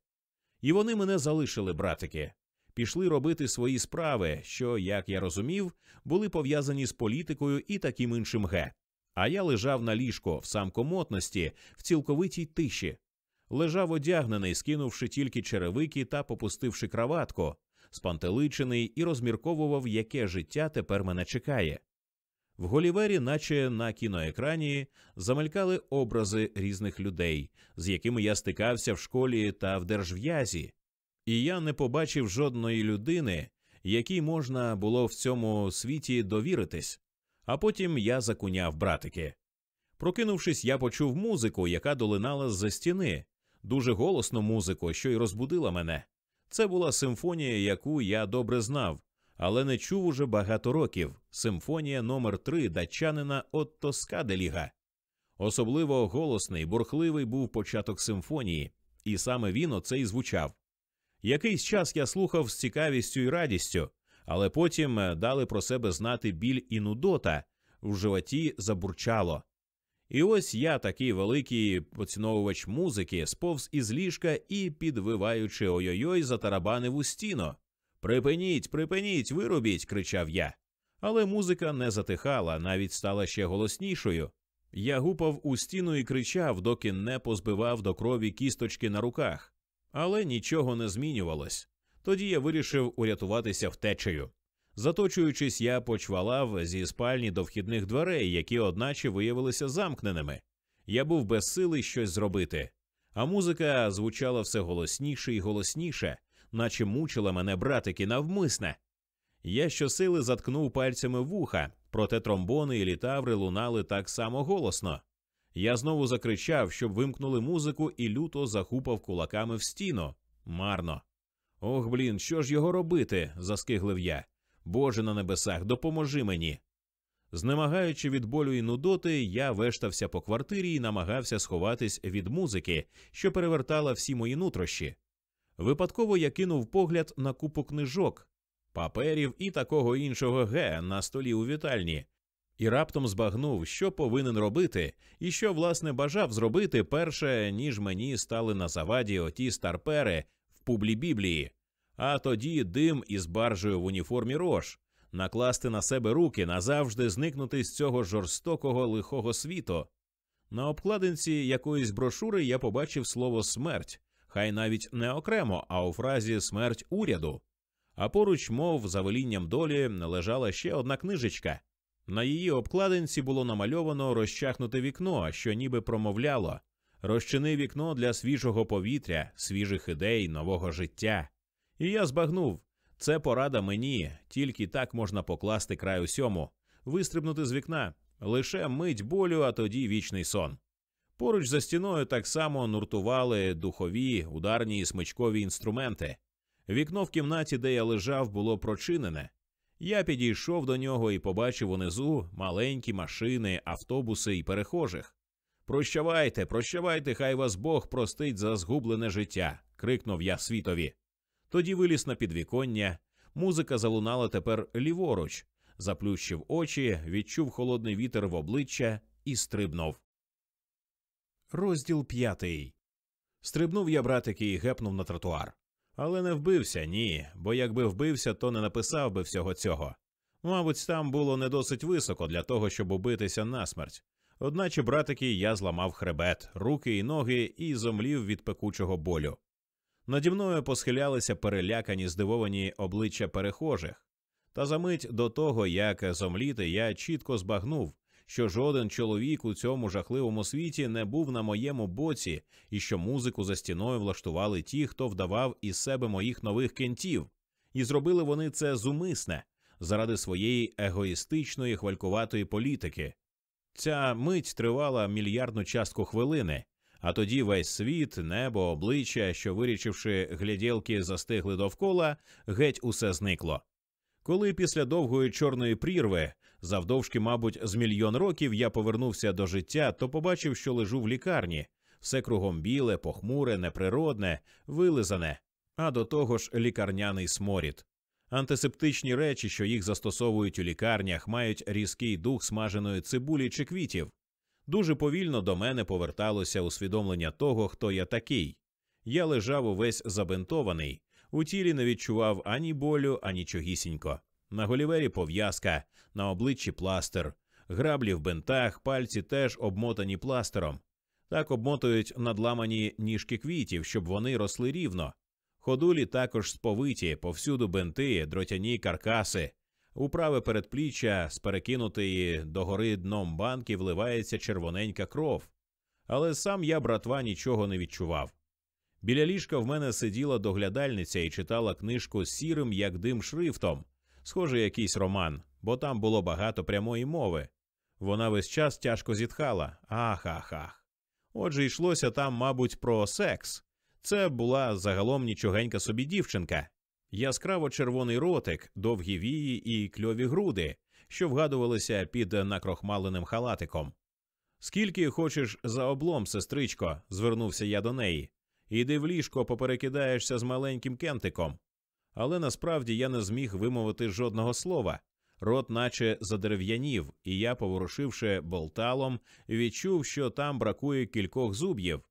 І вони мене залишили, братики, пішли робити свої справи, що, як я розумів, були пов'язані з політикою і таким іншим ге. А я лежав на ліжко в самкомотності, в цілковитій тиші, лежав одягнений, скинувши тільки черевики та попустивши краватку, спантеличений і розмірковував, яке життя тепер мене чекає. В Голівері, наче на кіноекрані, замелькали образи різних людей, з якими я стикався в школі та в держв'язі, і я не побачив жодної людини, якій можна було в цьому світі довіритись. А потім я закуняв братики. Прокинувшись, я почув музику, яка долинала з за стіни, дуже голосну музику, що й розбудила мене. Це була симфонія, яку я добре знав, але не чув уже багато років. Симфонія номер 3 датчанина Отто Скаделіга. Особливо голосний, бурхливий був початок симфонії, і саме він оце й звучав. Якийсь час я слухав з цікавістю і радістю, але потім е, дали про себе знати біль і нудота, в животі забурчало. І ось я, такий великий поціновувач музики, сповз із ліжка і, підвиваючи ой-ой-ой, затарабанив у стіну. Припиніть, припиніть, вирубіть, кричав я. Але музика не затихала, навіть стала ще голоснішою. Я гупав у стіну і кричав, доки не позбивав до крові кісточки на руках. Але нічого не змінювалось. Тоді я вирішив урятуватися втечею. Заточуючись, я почвалав зі спальні до вхідних дверей, які одначе виявилися замкненими. Я був без сили щось зробити, а музика звучала все голосніше і голосніше, наче мучила мене братики навмисне. Я щосили заткнув пальцями вуха, проте тромбони і літаври лунали так само голосно. Я знову закричав, щоб вимкнули музику, і люто захупав кулаками в стіну. Марно. Ох, блін, що ж його робити? заскиглив я. Боже на небесах, допоможи мені. Знемагаючи від болю і нудоти, я вештався по квартирі і намагався сховатись від музики, що перевертала всі мої нутрощі. Випадково я кинув погляд на купу книжок, паперів і такого іншого ге на столі у вітальні, і раптом збагнув, що повинен робити, і що, власне, бажав зробити перше, ніж мені стали на заваді оті старпери в публі Біблії, а тоді дим із баржею в уніформі рож, накласти на себе руки, назавжди зникнути з цього жорстокого лихого світу. На обкладинці якоїсь брошури я побачив слово смерть, хай навіть не окремо, а у фразі смерть уряду. А поруч, мов за велінням долі, лежала ще одна книжечка. На її обкладинці було намальовано розчахнуте вікно, що ніби промовляло розчини вікно для свіжого повітря, свіжих ідей, нового життя. І я збагнув це порада мені, тільки так можна покласти край усьому, вистрибнути з вікна, лише мить болю, а тоді вічний сон. Поруч за стіною так само нуртували духові, ударні і смичкові інструменти. Вікно в кімнаті, де я лежав, було прочинене. Я підійшов до нього і побачив унизу маленькі машини, автобуси і перехожих. Прощавайте, прощавайте, хай вас Бог простить за згублене життя. крикнув я світові. Тоді виліз на підвіконня. Музика залунала тепер ліворуч, заплющив очі, відчув холодний вітер в обличчя і стрибнув. Розділ п'ятий. Стрибнув я, братики, і гепнув на тротуар. Але не вбився, ні, бо якби вбився, то не написав би всього цього. Мабуть, там було не досить високо для того, щоб убитися насмерть. Одначе, братики, я зламав хребет, руки і ноги і зомлів від пекучого болю. Наді мною посхилялися перелякані, здивовані обличчя перехожих. Та за мить до того, як зомліти, я чітко збагнув, що жоден чоловік у цьому жахливому світі не був на моєму боці, і що музику за стіною влаштували ті, хто вдавав із себе моїх нових кентів, і зробили вони це зумисне заради своєї егоїстичної хвалькуватої політики. Ця мить тривала мільярдну частку хвилини, а тоді весь світ, небо, обличчя, що вирічивши гляділки, застигли довкола, геть усе зникло. Коли після довгої чорної прірви, завдовжки, мабуть, з мільйон років я повернувся до життя, то побачив, що лежу в лікарні, все кругом біле, похмуре, неприродне, вилизане, а до того ж лікарняний сморід. Антисептичні речі, що їх застосовують у лікарнях, мають різкий дух смаженої цибулі чи квітів. Дуже повільно до мене поверталося усвідомлення того, хто я такий. Я лежав увесь забинтований, у тілі не відчував ані болю, ані чогісінько. На голівері пов'язка, на обличчі пластир, граблі в бинтах, пальці теж обмотані пластером. Так обмотують надламані ніжки квітів, щоб вони росли рівно. Ходулі також сповиті, повсюду бинти, дротяні каркаси. У праве передпліччя з перекинутої догори дном банки вливається червоненька кров. Але сам я, братва, нічого не відчував. Біля ліжка в мене сиділа доглядальниця і читала книжку з сірим, як дим шрифтом, схоже, якийсь роман, бо там було багато прямої мови. Вона весь час тяжко зітхала. Ах, ах, ах. Отже, йшлося там, мабуть, про секс. Це була загалом нічогенька собі дівчинка, яскраво червоний ротик, довгі вії і кльові груди, що вгадувалися під накрохмаленим халатиком. Скільки хочеш за облом, сестричко, звернувся я до неї. Іди в ліжко, поперекидаєшся з маленьким кентиком. Але насправді я не зміг вимовити жодного слова. Рот, наче задерев'янів, і я, поворушивши болталом, відчув, що там бракує кількох зуб'їв.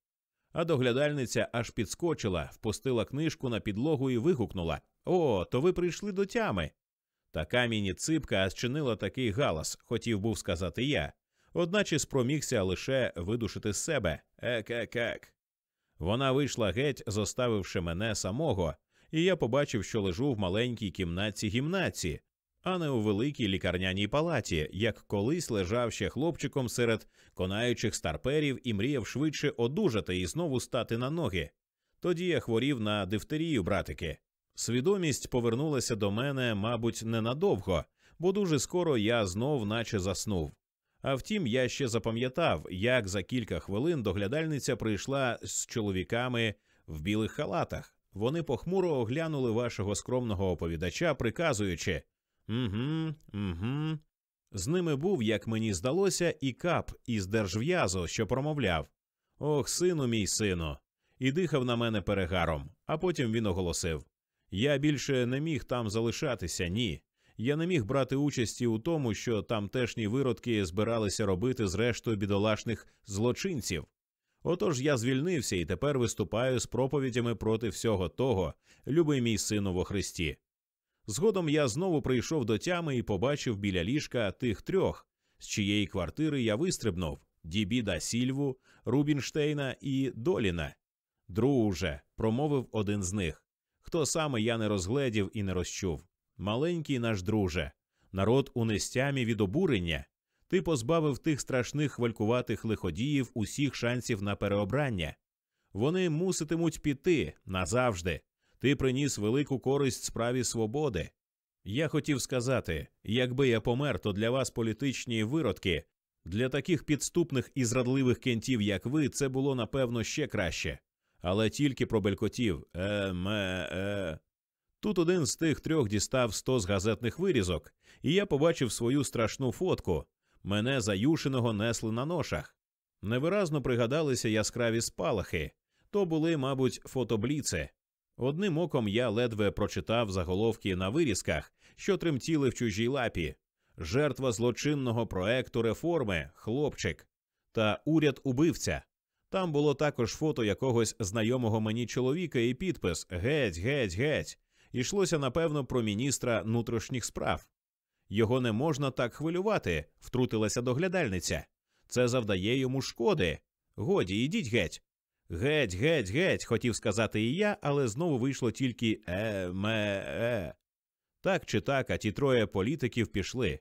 А доглядальниця аж підскочила, впустила книжку на підлогу і вигукнула О, то ви прийшли до тями. Така міні ципка зчинила такий галас, хотів був сказати я, одначе спромігся лише видушити з себе ек-ек-ек. Вона вийшла геть, зоставивши мене самого, і я побачив, що лежу в маленькій кімнатці гімнаці, а не у великій лікарняній палаті, як колись лежав ще хлопчиком серед конаючих старперів і мріяв швидше одужати і знову стати на ноги. Тоді я хворів на дифтерію, братики. Свідомість повернулася до мене, мабуть, ненадовго, бо дуже скоро я знов наче заснув. А втім, я ще запам'ятав, як за кілька хвилин доглядальниця прийшла з чоловіками в білих халатах. Вони похмуро оглянули вашого скромного оповідача, приказуючи Угу, угу. З ними був, як мені здалося, і кап із держв'язу, що промовляв Ох, сину, мій сину, і дихав на мене перегаром. А потім він оголосив Я більше не міг там залишатися, ні. Я не міг брати участі у тому, що тамтешні виродки збиралися робити з рештою бідолашних злочинців. Отож я звільнився і тепер виступаю з проповідями проти всього того, любий мій сину во Христі. Згодом я знову прийшов до тями і побачив біля ліжка тих трьох, з чиєї квартири я вистрибнув Дібіда Сільву, Рубінштейна і Доліна. Друже, промовив один з них. Хто саме я не розгледів і не розчув. Маленький наш друже, народ у нестямі від обурення. Ти позбавив тих страшних хвалькуватих лиходіїв усіх шансів на переобрання. Вони муситимуть піти назавжди. Ти приніс велику користь справі свободи. Я хотів сказати, якби я помер, то для вас політичні виродки, для таких підступних і зрадливих кентів, як ви, це було напевно ще краще. Але тільки пробелькотів е, ме, е. Тут один з тих трьох дістав сто з газетних вирізок, і я побачив свою страшну фотку. Мене заюшеного несли на ношах. Невиразно пригадалися яскраві спалахи то були, мабуть, фотобліци. Одним оком я ледве прочитав заголовки на вирізках, що тремтіли в чужій лапі жертва злочинного проекту реформи, хлопчик та уряд убивця. Там було також фото якогось знайомого мені чоловіка і підпис Геть, геть, геть. Ішлося, напевно, про міністра внутрішніх справ. Його не можна так хвилювати, втрутилася доглядальниця. Це завдає йому шкоди. Годі, ідіть геть. Геть, геть, геть, хотів сказати і я, але знову вийшло тільки е, ме, е. Так чи так, а ті троє політиків пішли.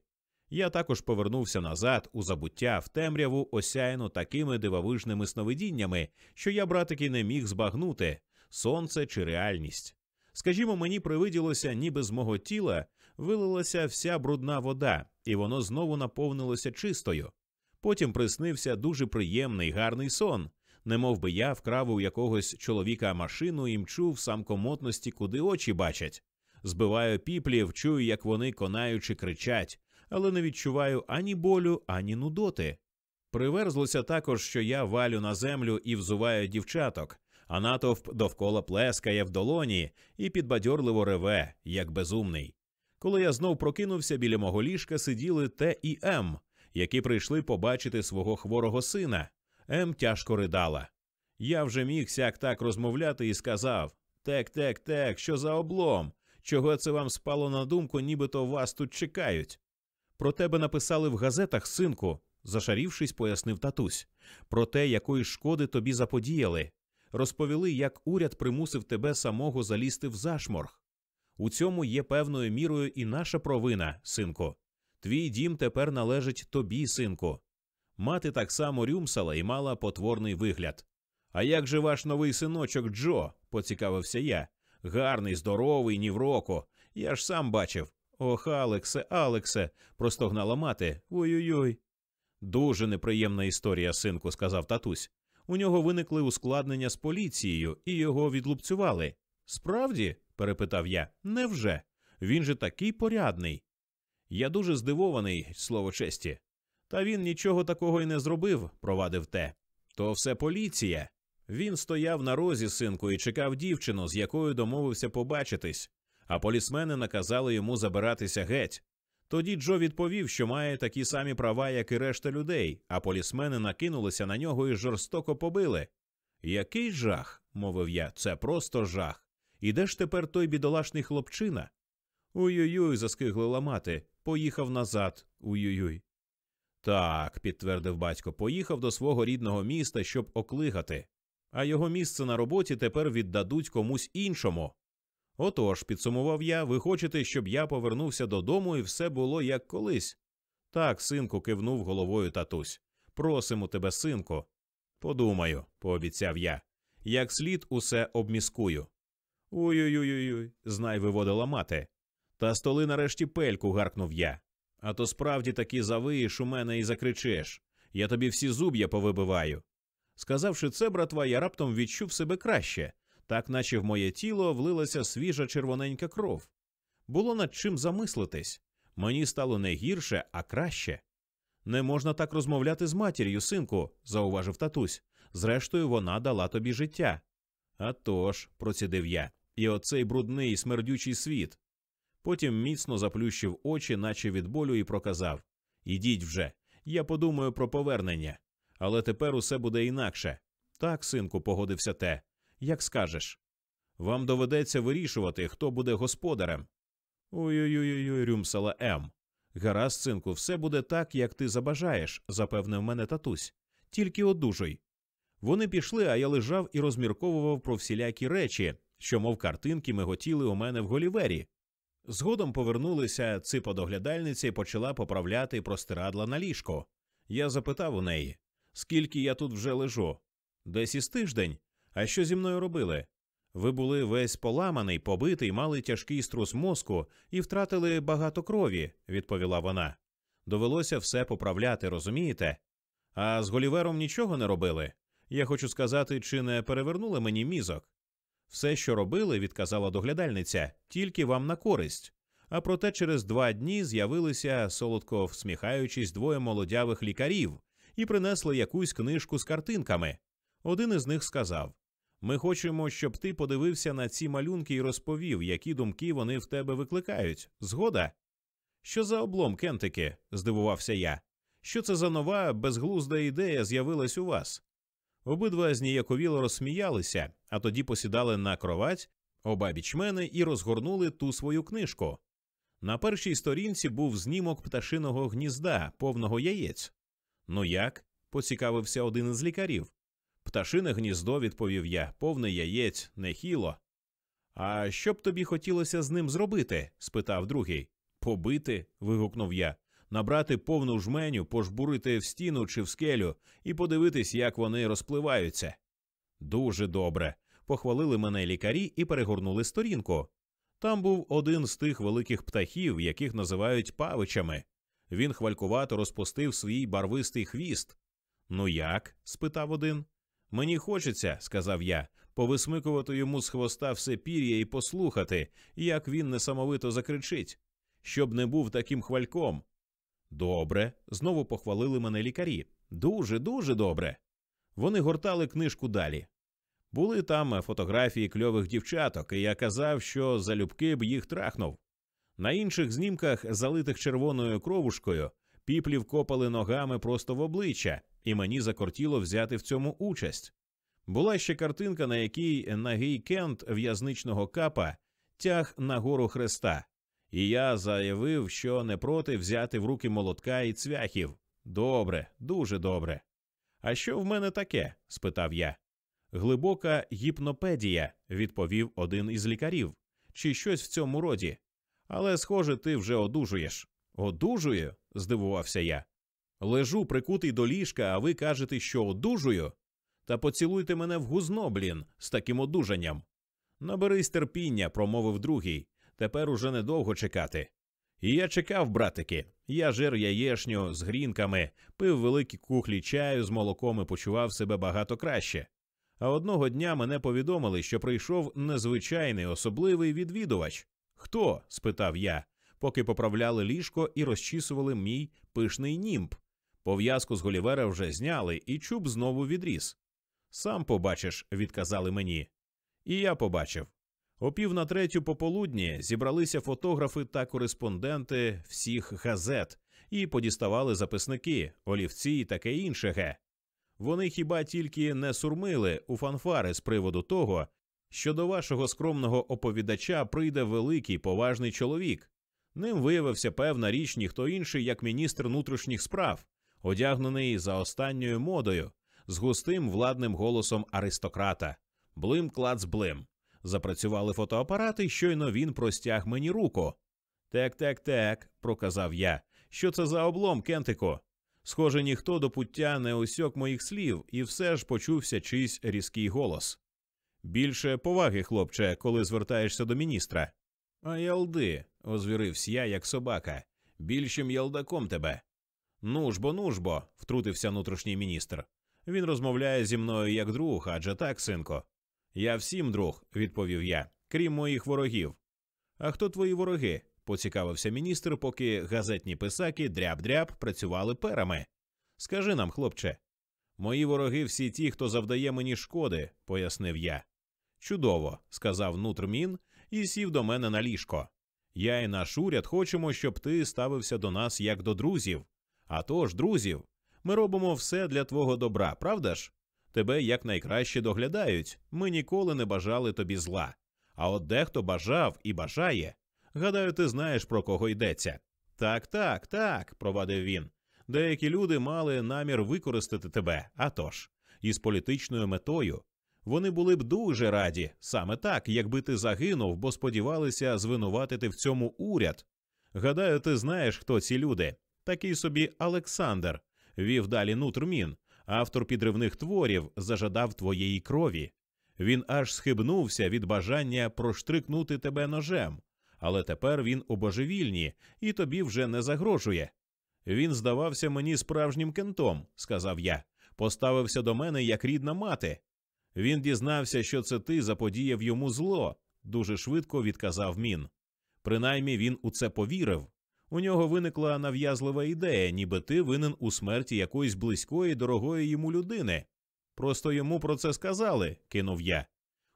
Я також повернувся назад у забуття в темряву, осяяну такими дивовижними сновидіннями, що я, братики, не міг збагнути сонце чи реальність. Скажімо, мені привиділося, ніби з мого тіла вилилася вся брудна вода, і воно знову наповнилося чистою. Потім приснився дуже приємний гарний сон, немов би я вкрав у якогось чоловіка машину і мчу в сам комотності, куди очі бачать. Збиваю піплів, чую, як вони конаючи кричать, але не відчуваю ані болю, ані нудоти. Приверзлося також, що я валю на землю і взуваю дівчаток, а натовп довкола плескає в долоні і підбадьорливо реве, як безумний. Коли я знов прокинувся, біля мого ліжка сиділи Т і М, які прийшли побачити свого хворого сина. М тяжко ридала. Я вже міг сяк так розмовляти і сказав Тек, тек, тек, що за облом? Чого це вам спало на думку, нібито вас тут чекають? Про тебе написали в газетах, синку, зашарівшись, пояснив татусь, про те, якої шкоди тобі заподіяли. Розповіли, як уряд примусив тебе самого залізти в зашморг. У цьому є певною мірою і наша провина, синку. Твій дім тепер належить тобі, синку. Мати так само рюмсала і мала потворний вигляд. А як же ваш новий синочок Джо? поцікавився я. Гарний, здоровий, ні в року. Я ж сам бачив. Ох, Алексе, Алексе, простогнала мати. Ой-ой-ой. Дуже неприємна історія, синку, сказав татусь. У нього виникли ускладнення з поліцією і його відлупцювали. Справді? перепитав я. Невже? Він же такий порядний. Я дуже здивований, слово честі. Та він нічого такого й не зробив, провадив те. То все поліція. Він стояв на розі, синку, і чекав дівчину, з якою домовився побачитись, а полісмени наказали йому забиратися геть. Тоді Джо відповів, що має такі самі права, як і решта людей, а полісмени накинулися на нього і жорстоко побили. Який жах, мовив я, це просто жах. І де ж тепер той бідолашний хлопчина? Ой-ой-ой, заскиглила мати, поїхав назад. Ой-ой-ой. Так, підтвердив батько, поїхав до свого рідного міста, щоб оклигати, а його місце на роботі тепер віддадуть комусь іншому. Отож, підсумував я, ви хочете, щоб я повернувся додому і все було як колись. Так, синку, кивнув головою татусь. Просимо тебе, синку. Подумаю, пообіцяв я. Як слід усе обміскую. Ой ой ой знай виводила мати. Та столи нарешті пельку, гаркнув я. А то справді таки завиєш у мене і закричеш. Я тобі всі зуб'я повибиваю. Сказавши це, братва, я раптом відчув себе краще, так наче в моє тіло влилася свіжа червоненька кров. Було над чим замислитись. Мені стало не гірше, а краще. Не можна так розмовляти з матір'ю, синку, зауважив татусь. Зрештою, вона дала тобі життя. «А тож», – процідив я, і оцей брудний смердючий світ. Потім міцно заплющив очі, наче від болю, і проказав Ідіть вже, я подумаю про повернення. Але тепер усе буде інакше. Так, синку, погодився те. Як скажеш. Вам доведеться вирішувати, хто буде господарем. Ой-ой-ой, рюмсала М. Гаразд, синку, все буде так, як ти забажаєш, запевнив мене татусь. Тільки одужуй. Вони пішли, а я лежав і розмірковував про всілякі речі, що, мов картинки, миготіли у мене в голівері. Згодом повернулися циподоглядальниця і почала поправляти простирадла на ліжко. Я запитав у неї, скільки я тут вже лежу? Десь із тиждень. А що зі мною робили? Ви були весь поламаний, побитий, мали тяжкий струс мозку і втратили багато крові, відповіла вона. Довелося все поправляти, розумієте? А з Голівером нічого не робили. Я хочу сказати, чи не перевернули мені мізок? Все, що робили, відказала доглядальниця, тільки вам на користь. А проте через два дні з'явилися, солодко всміхаючись, двоє молодявих лікарів і принесли якусь книжку з картинками. Один із них сказав Ми хочемо, щоб ти подивився на ці малюнки і розповів, які думки вони в тебе викликають. Згода? Що за облом, кентики? здивувався я. Що це за нова безглузда ідея з'явилась у вас? Обидва зніяковіло розсміялися, а тоді посідали на кровать обабіч мене і розгорнули ту свою книжку. На першій сторінці був знімок пташиного гнізда, повного яєць. Ну як? поцікавився один із лікарів. Пташине гніздо, відповів я, повне яєць, нехіло. А що б тобі хотілося з ним зробити? спитав другий. Побити. вигукнув я, набрати повну жменю, пожбурити в стіну чи в скелю і подивитись, як вони розпливаються. Дуже добре. Похвалили мене лікарі і перегорнули сторінку. Там був один з тих великих птахів, яких називають павичами. Він хвалькувато розпустив свій барвистий хвіст. Ну як? спитав один. Мені хочеться, сказав я, повисмикувати йому з хвоста все пір'я і послухати, як він несамовито закричить, щоб не був таким хвальком. Добре, знову похвалили мене лікарі. Дуже, дуже добре. Вони гортали книжку далі. Були там фотографії кльових дівчаток, і я казав, що залюбки б їх трахнув. На інших знімках, залитих червоною кровушкою, піплів копали ногами просто в обличчя, і мені закортіло взяти в цьому участь. Була ще картинка, на якій нагий кент в'язничного капа тяг на гору хреста, і я заявив, що не проти взяти в руки молотка і цвяхів. Добре, дуже добре. А що в мене таке? спитав я. Глибока гіпнопедія, відповів один із лікарів, чи щось в цьому роді. Але, схоже, ти вже одужуєш. Одужую? Здивувався я. Лежу прикутий до ліжка, а ви кажете, що одужую? Та поцілуйте мене в гузно, блін, з таким одужанням. Наберись терпіння, промовив другий. Тепер уже недовго чекати. І я чекав, братики. Я жер яєшню з грінками, пив великі кухлі чаю з молоком і почував себе багато краще. А одного дня мене повідомили, що прийшов незвичайний особливий відвідувач. Хто? спитав я, поки поправляли ліжко і розчісували мій пишний німб. Пов'язку з Голівера вже зняли, і чуб знову відріс. Сам побачиш, відказали мені. І я побачив. О пів на третю пополудні зібралися фотографи та кореспонденти всіх газет і подіставали записники, олівці і таке інше ге. Вони хіба тільки не сурмили у фанфари з приводу того, що до вашого скромного оповідача прийде великий поважний чоловік. Ним виявився певна річ ніхто інший, як міністр внутрішніх справ, одягнений за останньою модою, з густим владним голосом аристократа. Блим клац блим. Запрацювали фотоапарати, щойно він простяг мені руку. Так, так, так, проказав я. Що це за облом, Кентико? Схоже, ніхто до пуття не усьок моїх слів, і все ж почувся чийсь різкий голос. Більше поваги, хлопче, коли звертаєшся до міністра. А ялди, озвірився я, як собака, більшим ялдаком тебе. Ну ж бо, ну втрутився внутрішній міністр. Він розмовляє зі мною як друг, адже так, синко. Я всім друг, відповів я, крім моїх ворогів. А хто твої вороги? поцікавився міністр, поки газетні писаки дряб-дряб працювали перами. Скажи нам, хлопче. Мої вороги всі ті, хто завдає мені шкоди, пояснив я. Чудово, сказав Нутрмін і сів до мене на ліжко. Я і наш уряд хочемо, щоб ти ставився до нас як до друзів. А тож, друзів, ми робимо все для твого добра, правда ж? Тебе якнайкраще доглядають. Ми ніколи не бажали тобі зла. А от дехто бажав і бажає. Гадаю, ти знаєш, про кого йдеться. Так, так, так, провадив він. Деякі люди мали намір використати тебе, а тож, із політичною метою. Вони були б дуже раді, саме так, якби ти загинув, бо сподівалися звинуватити в цьому уряд. Гадаю, ти знаєш, хто ці люди. Такий собі Олександр, вів далі Нутрмін, автор підривних творів, зажадав твоєї крові. Він аж схибнувся від бажання проштрикнути тебе ножем, але тепер він у божевільні і тобі вже не загрожує. Він здавався мені справжнім кентом, сказав я, поставився до мене як рідна мати. Він дізнався, що це ти заподіяв йому зло, дуже швидко відказав мін. Принаймні він у це повірив. У нього виникла нав'язлива ідея, ніби ти винен у смерті якоїсь близької, дорогої йому людини. Просто йому про це сказали, кинув я.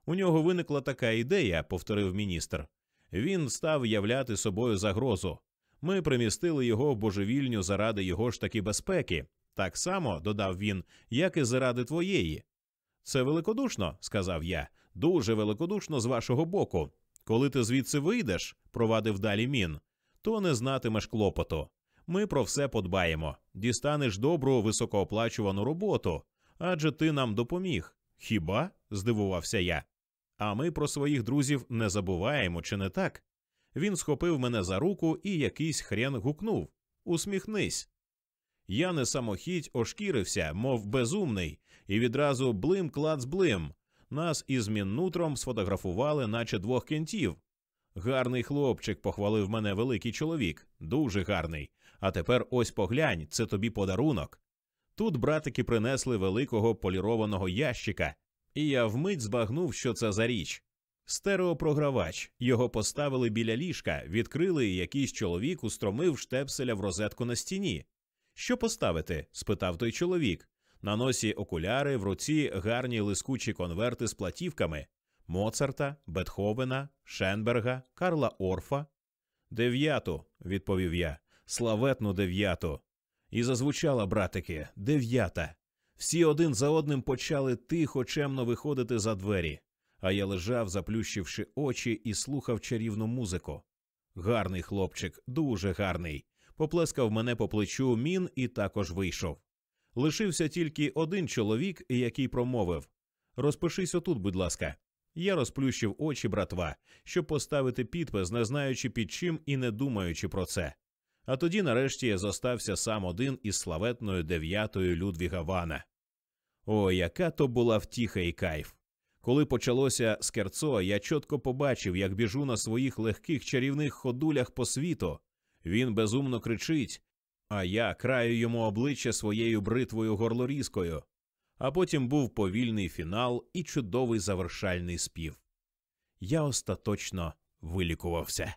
У нього виникла така ідея, повторив міністр. Він став являти собою загрозу. Ми примістили його в божевільню заради його ж таки безпеки, так само, додав він, як і заради твоєї. Це великодушно, сказав я, дуже великодушно з вашого боку. Коли ти звідси вийдеш, провадив далі мін, то не знатимеш клопоту. Ми про все подбаємо. Дістанеш добру високооплачувану роботу, адже ти нам допоміг. Хіба? здивувався я. А ми про своїх друзів не забуваємо, чи не так? Він схопив мене за руку і якийсь хрен гукнув Усміхнись. Я не самохідь ошкірився, мов безумний, і відразу блим клац блим. Нас із Міннутром сфотографували, наче двох кентів. Гарний хлопчик, похвалив мене великий чоловік, дуже гарний. А тепер ось поглянь, це тобі подарунок. Тут братики принесли великого полірованого ящика, і я вмить збагнув, що це за річ. Стереопрогравач. Його поставили біля ліжка, відкрили, і якийсь чоловік устромив штепселя в розетку на стіні. Що поставити? спитав той чоловік. На носі окуляри, в руці гарні лискучі конверти з платівками Моцарта, Бетховена, Шенберга, Карла Орфа. Дев'яту, відповів я, славетну дев'яту. І зазвучала, братики, дев'ята. Всі один за одним почали тихо чемно виходити за двері, а я лежав, заплющивши очі, і слухав чарівну музику. Гарний хлопчик, дуже гарний. Поплескав мене по плечу мін і також вийшов. Лишився тільки один чоловік, який промовив Розпишись отут, будь ласка. Я розплющив очі братва, щоб поставити підпис, не знаючи під чим і не думаючи про це. А тоді, нарешті, я зостався сам один із славетною дев'ятою Людвіга Вана. О, яка то була втіха і кайф! Коли почалося скерцо, я чітко побачив, як біжу на своїх легких чарівних ходулях по світу. Він безумно кричить, а я краю йому обличчя своєю бритвою горлорізкою. А потім був повільний фінал і чудовий завершальний спів. Я остаточно вилікувався.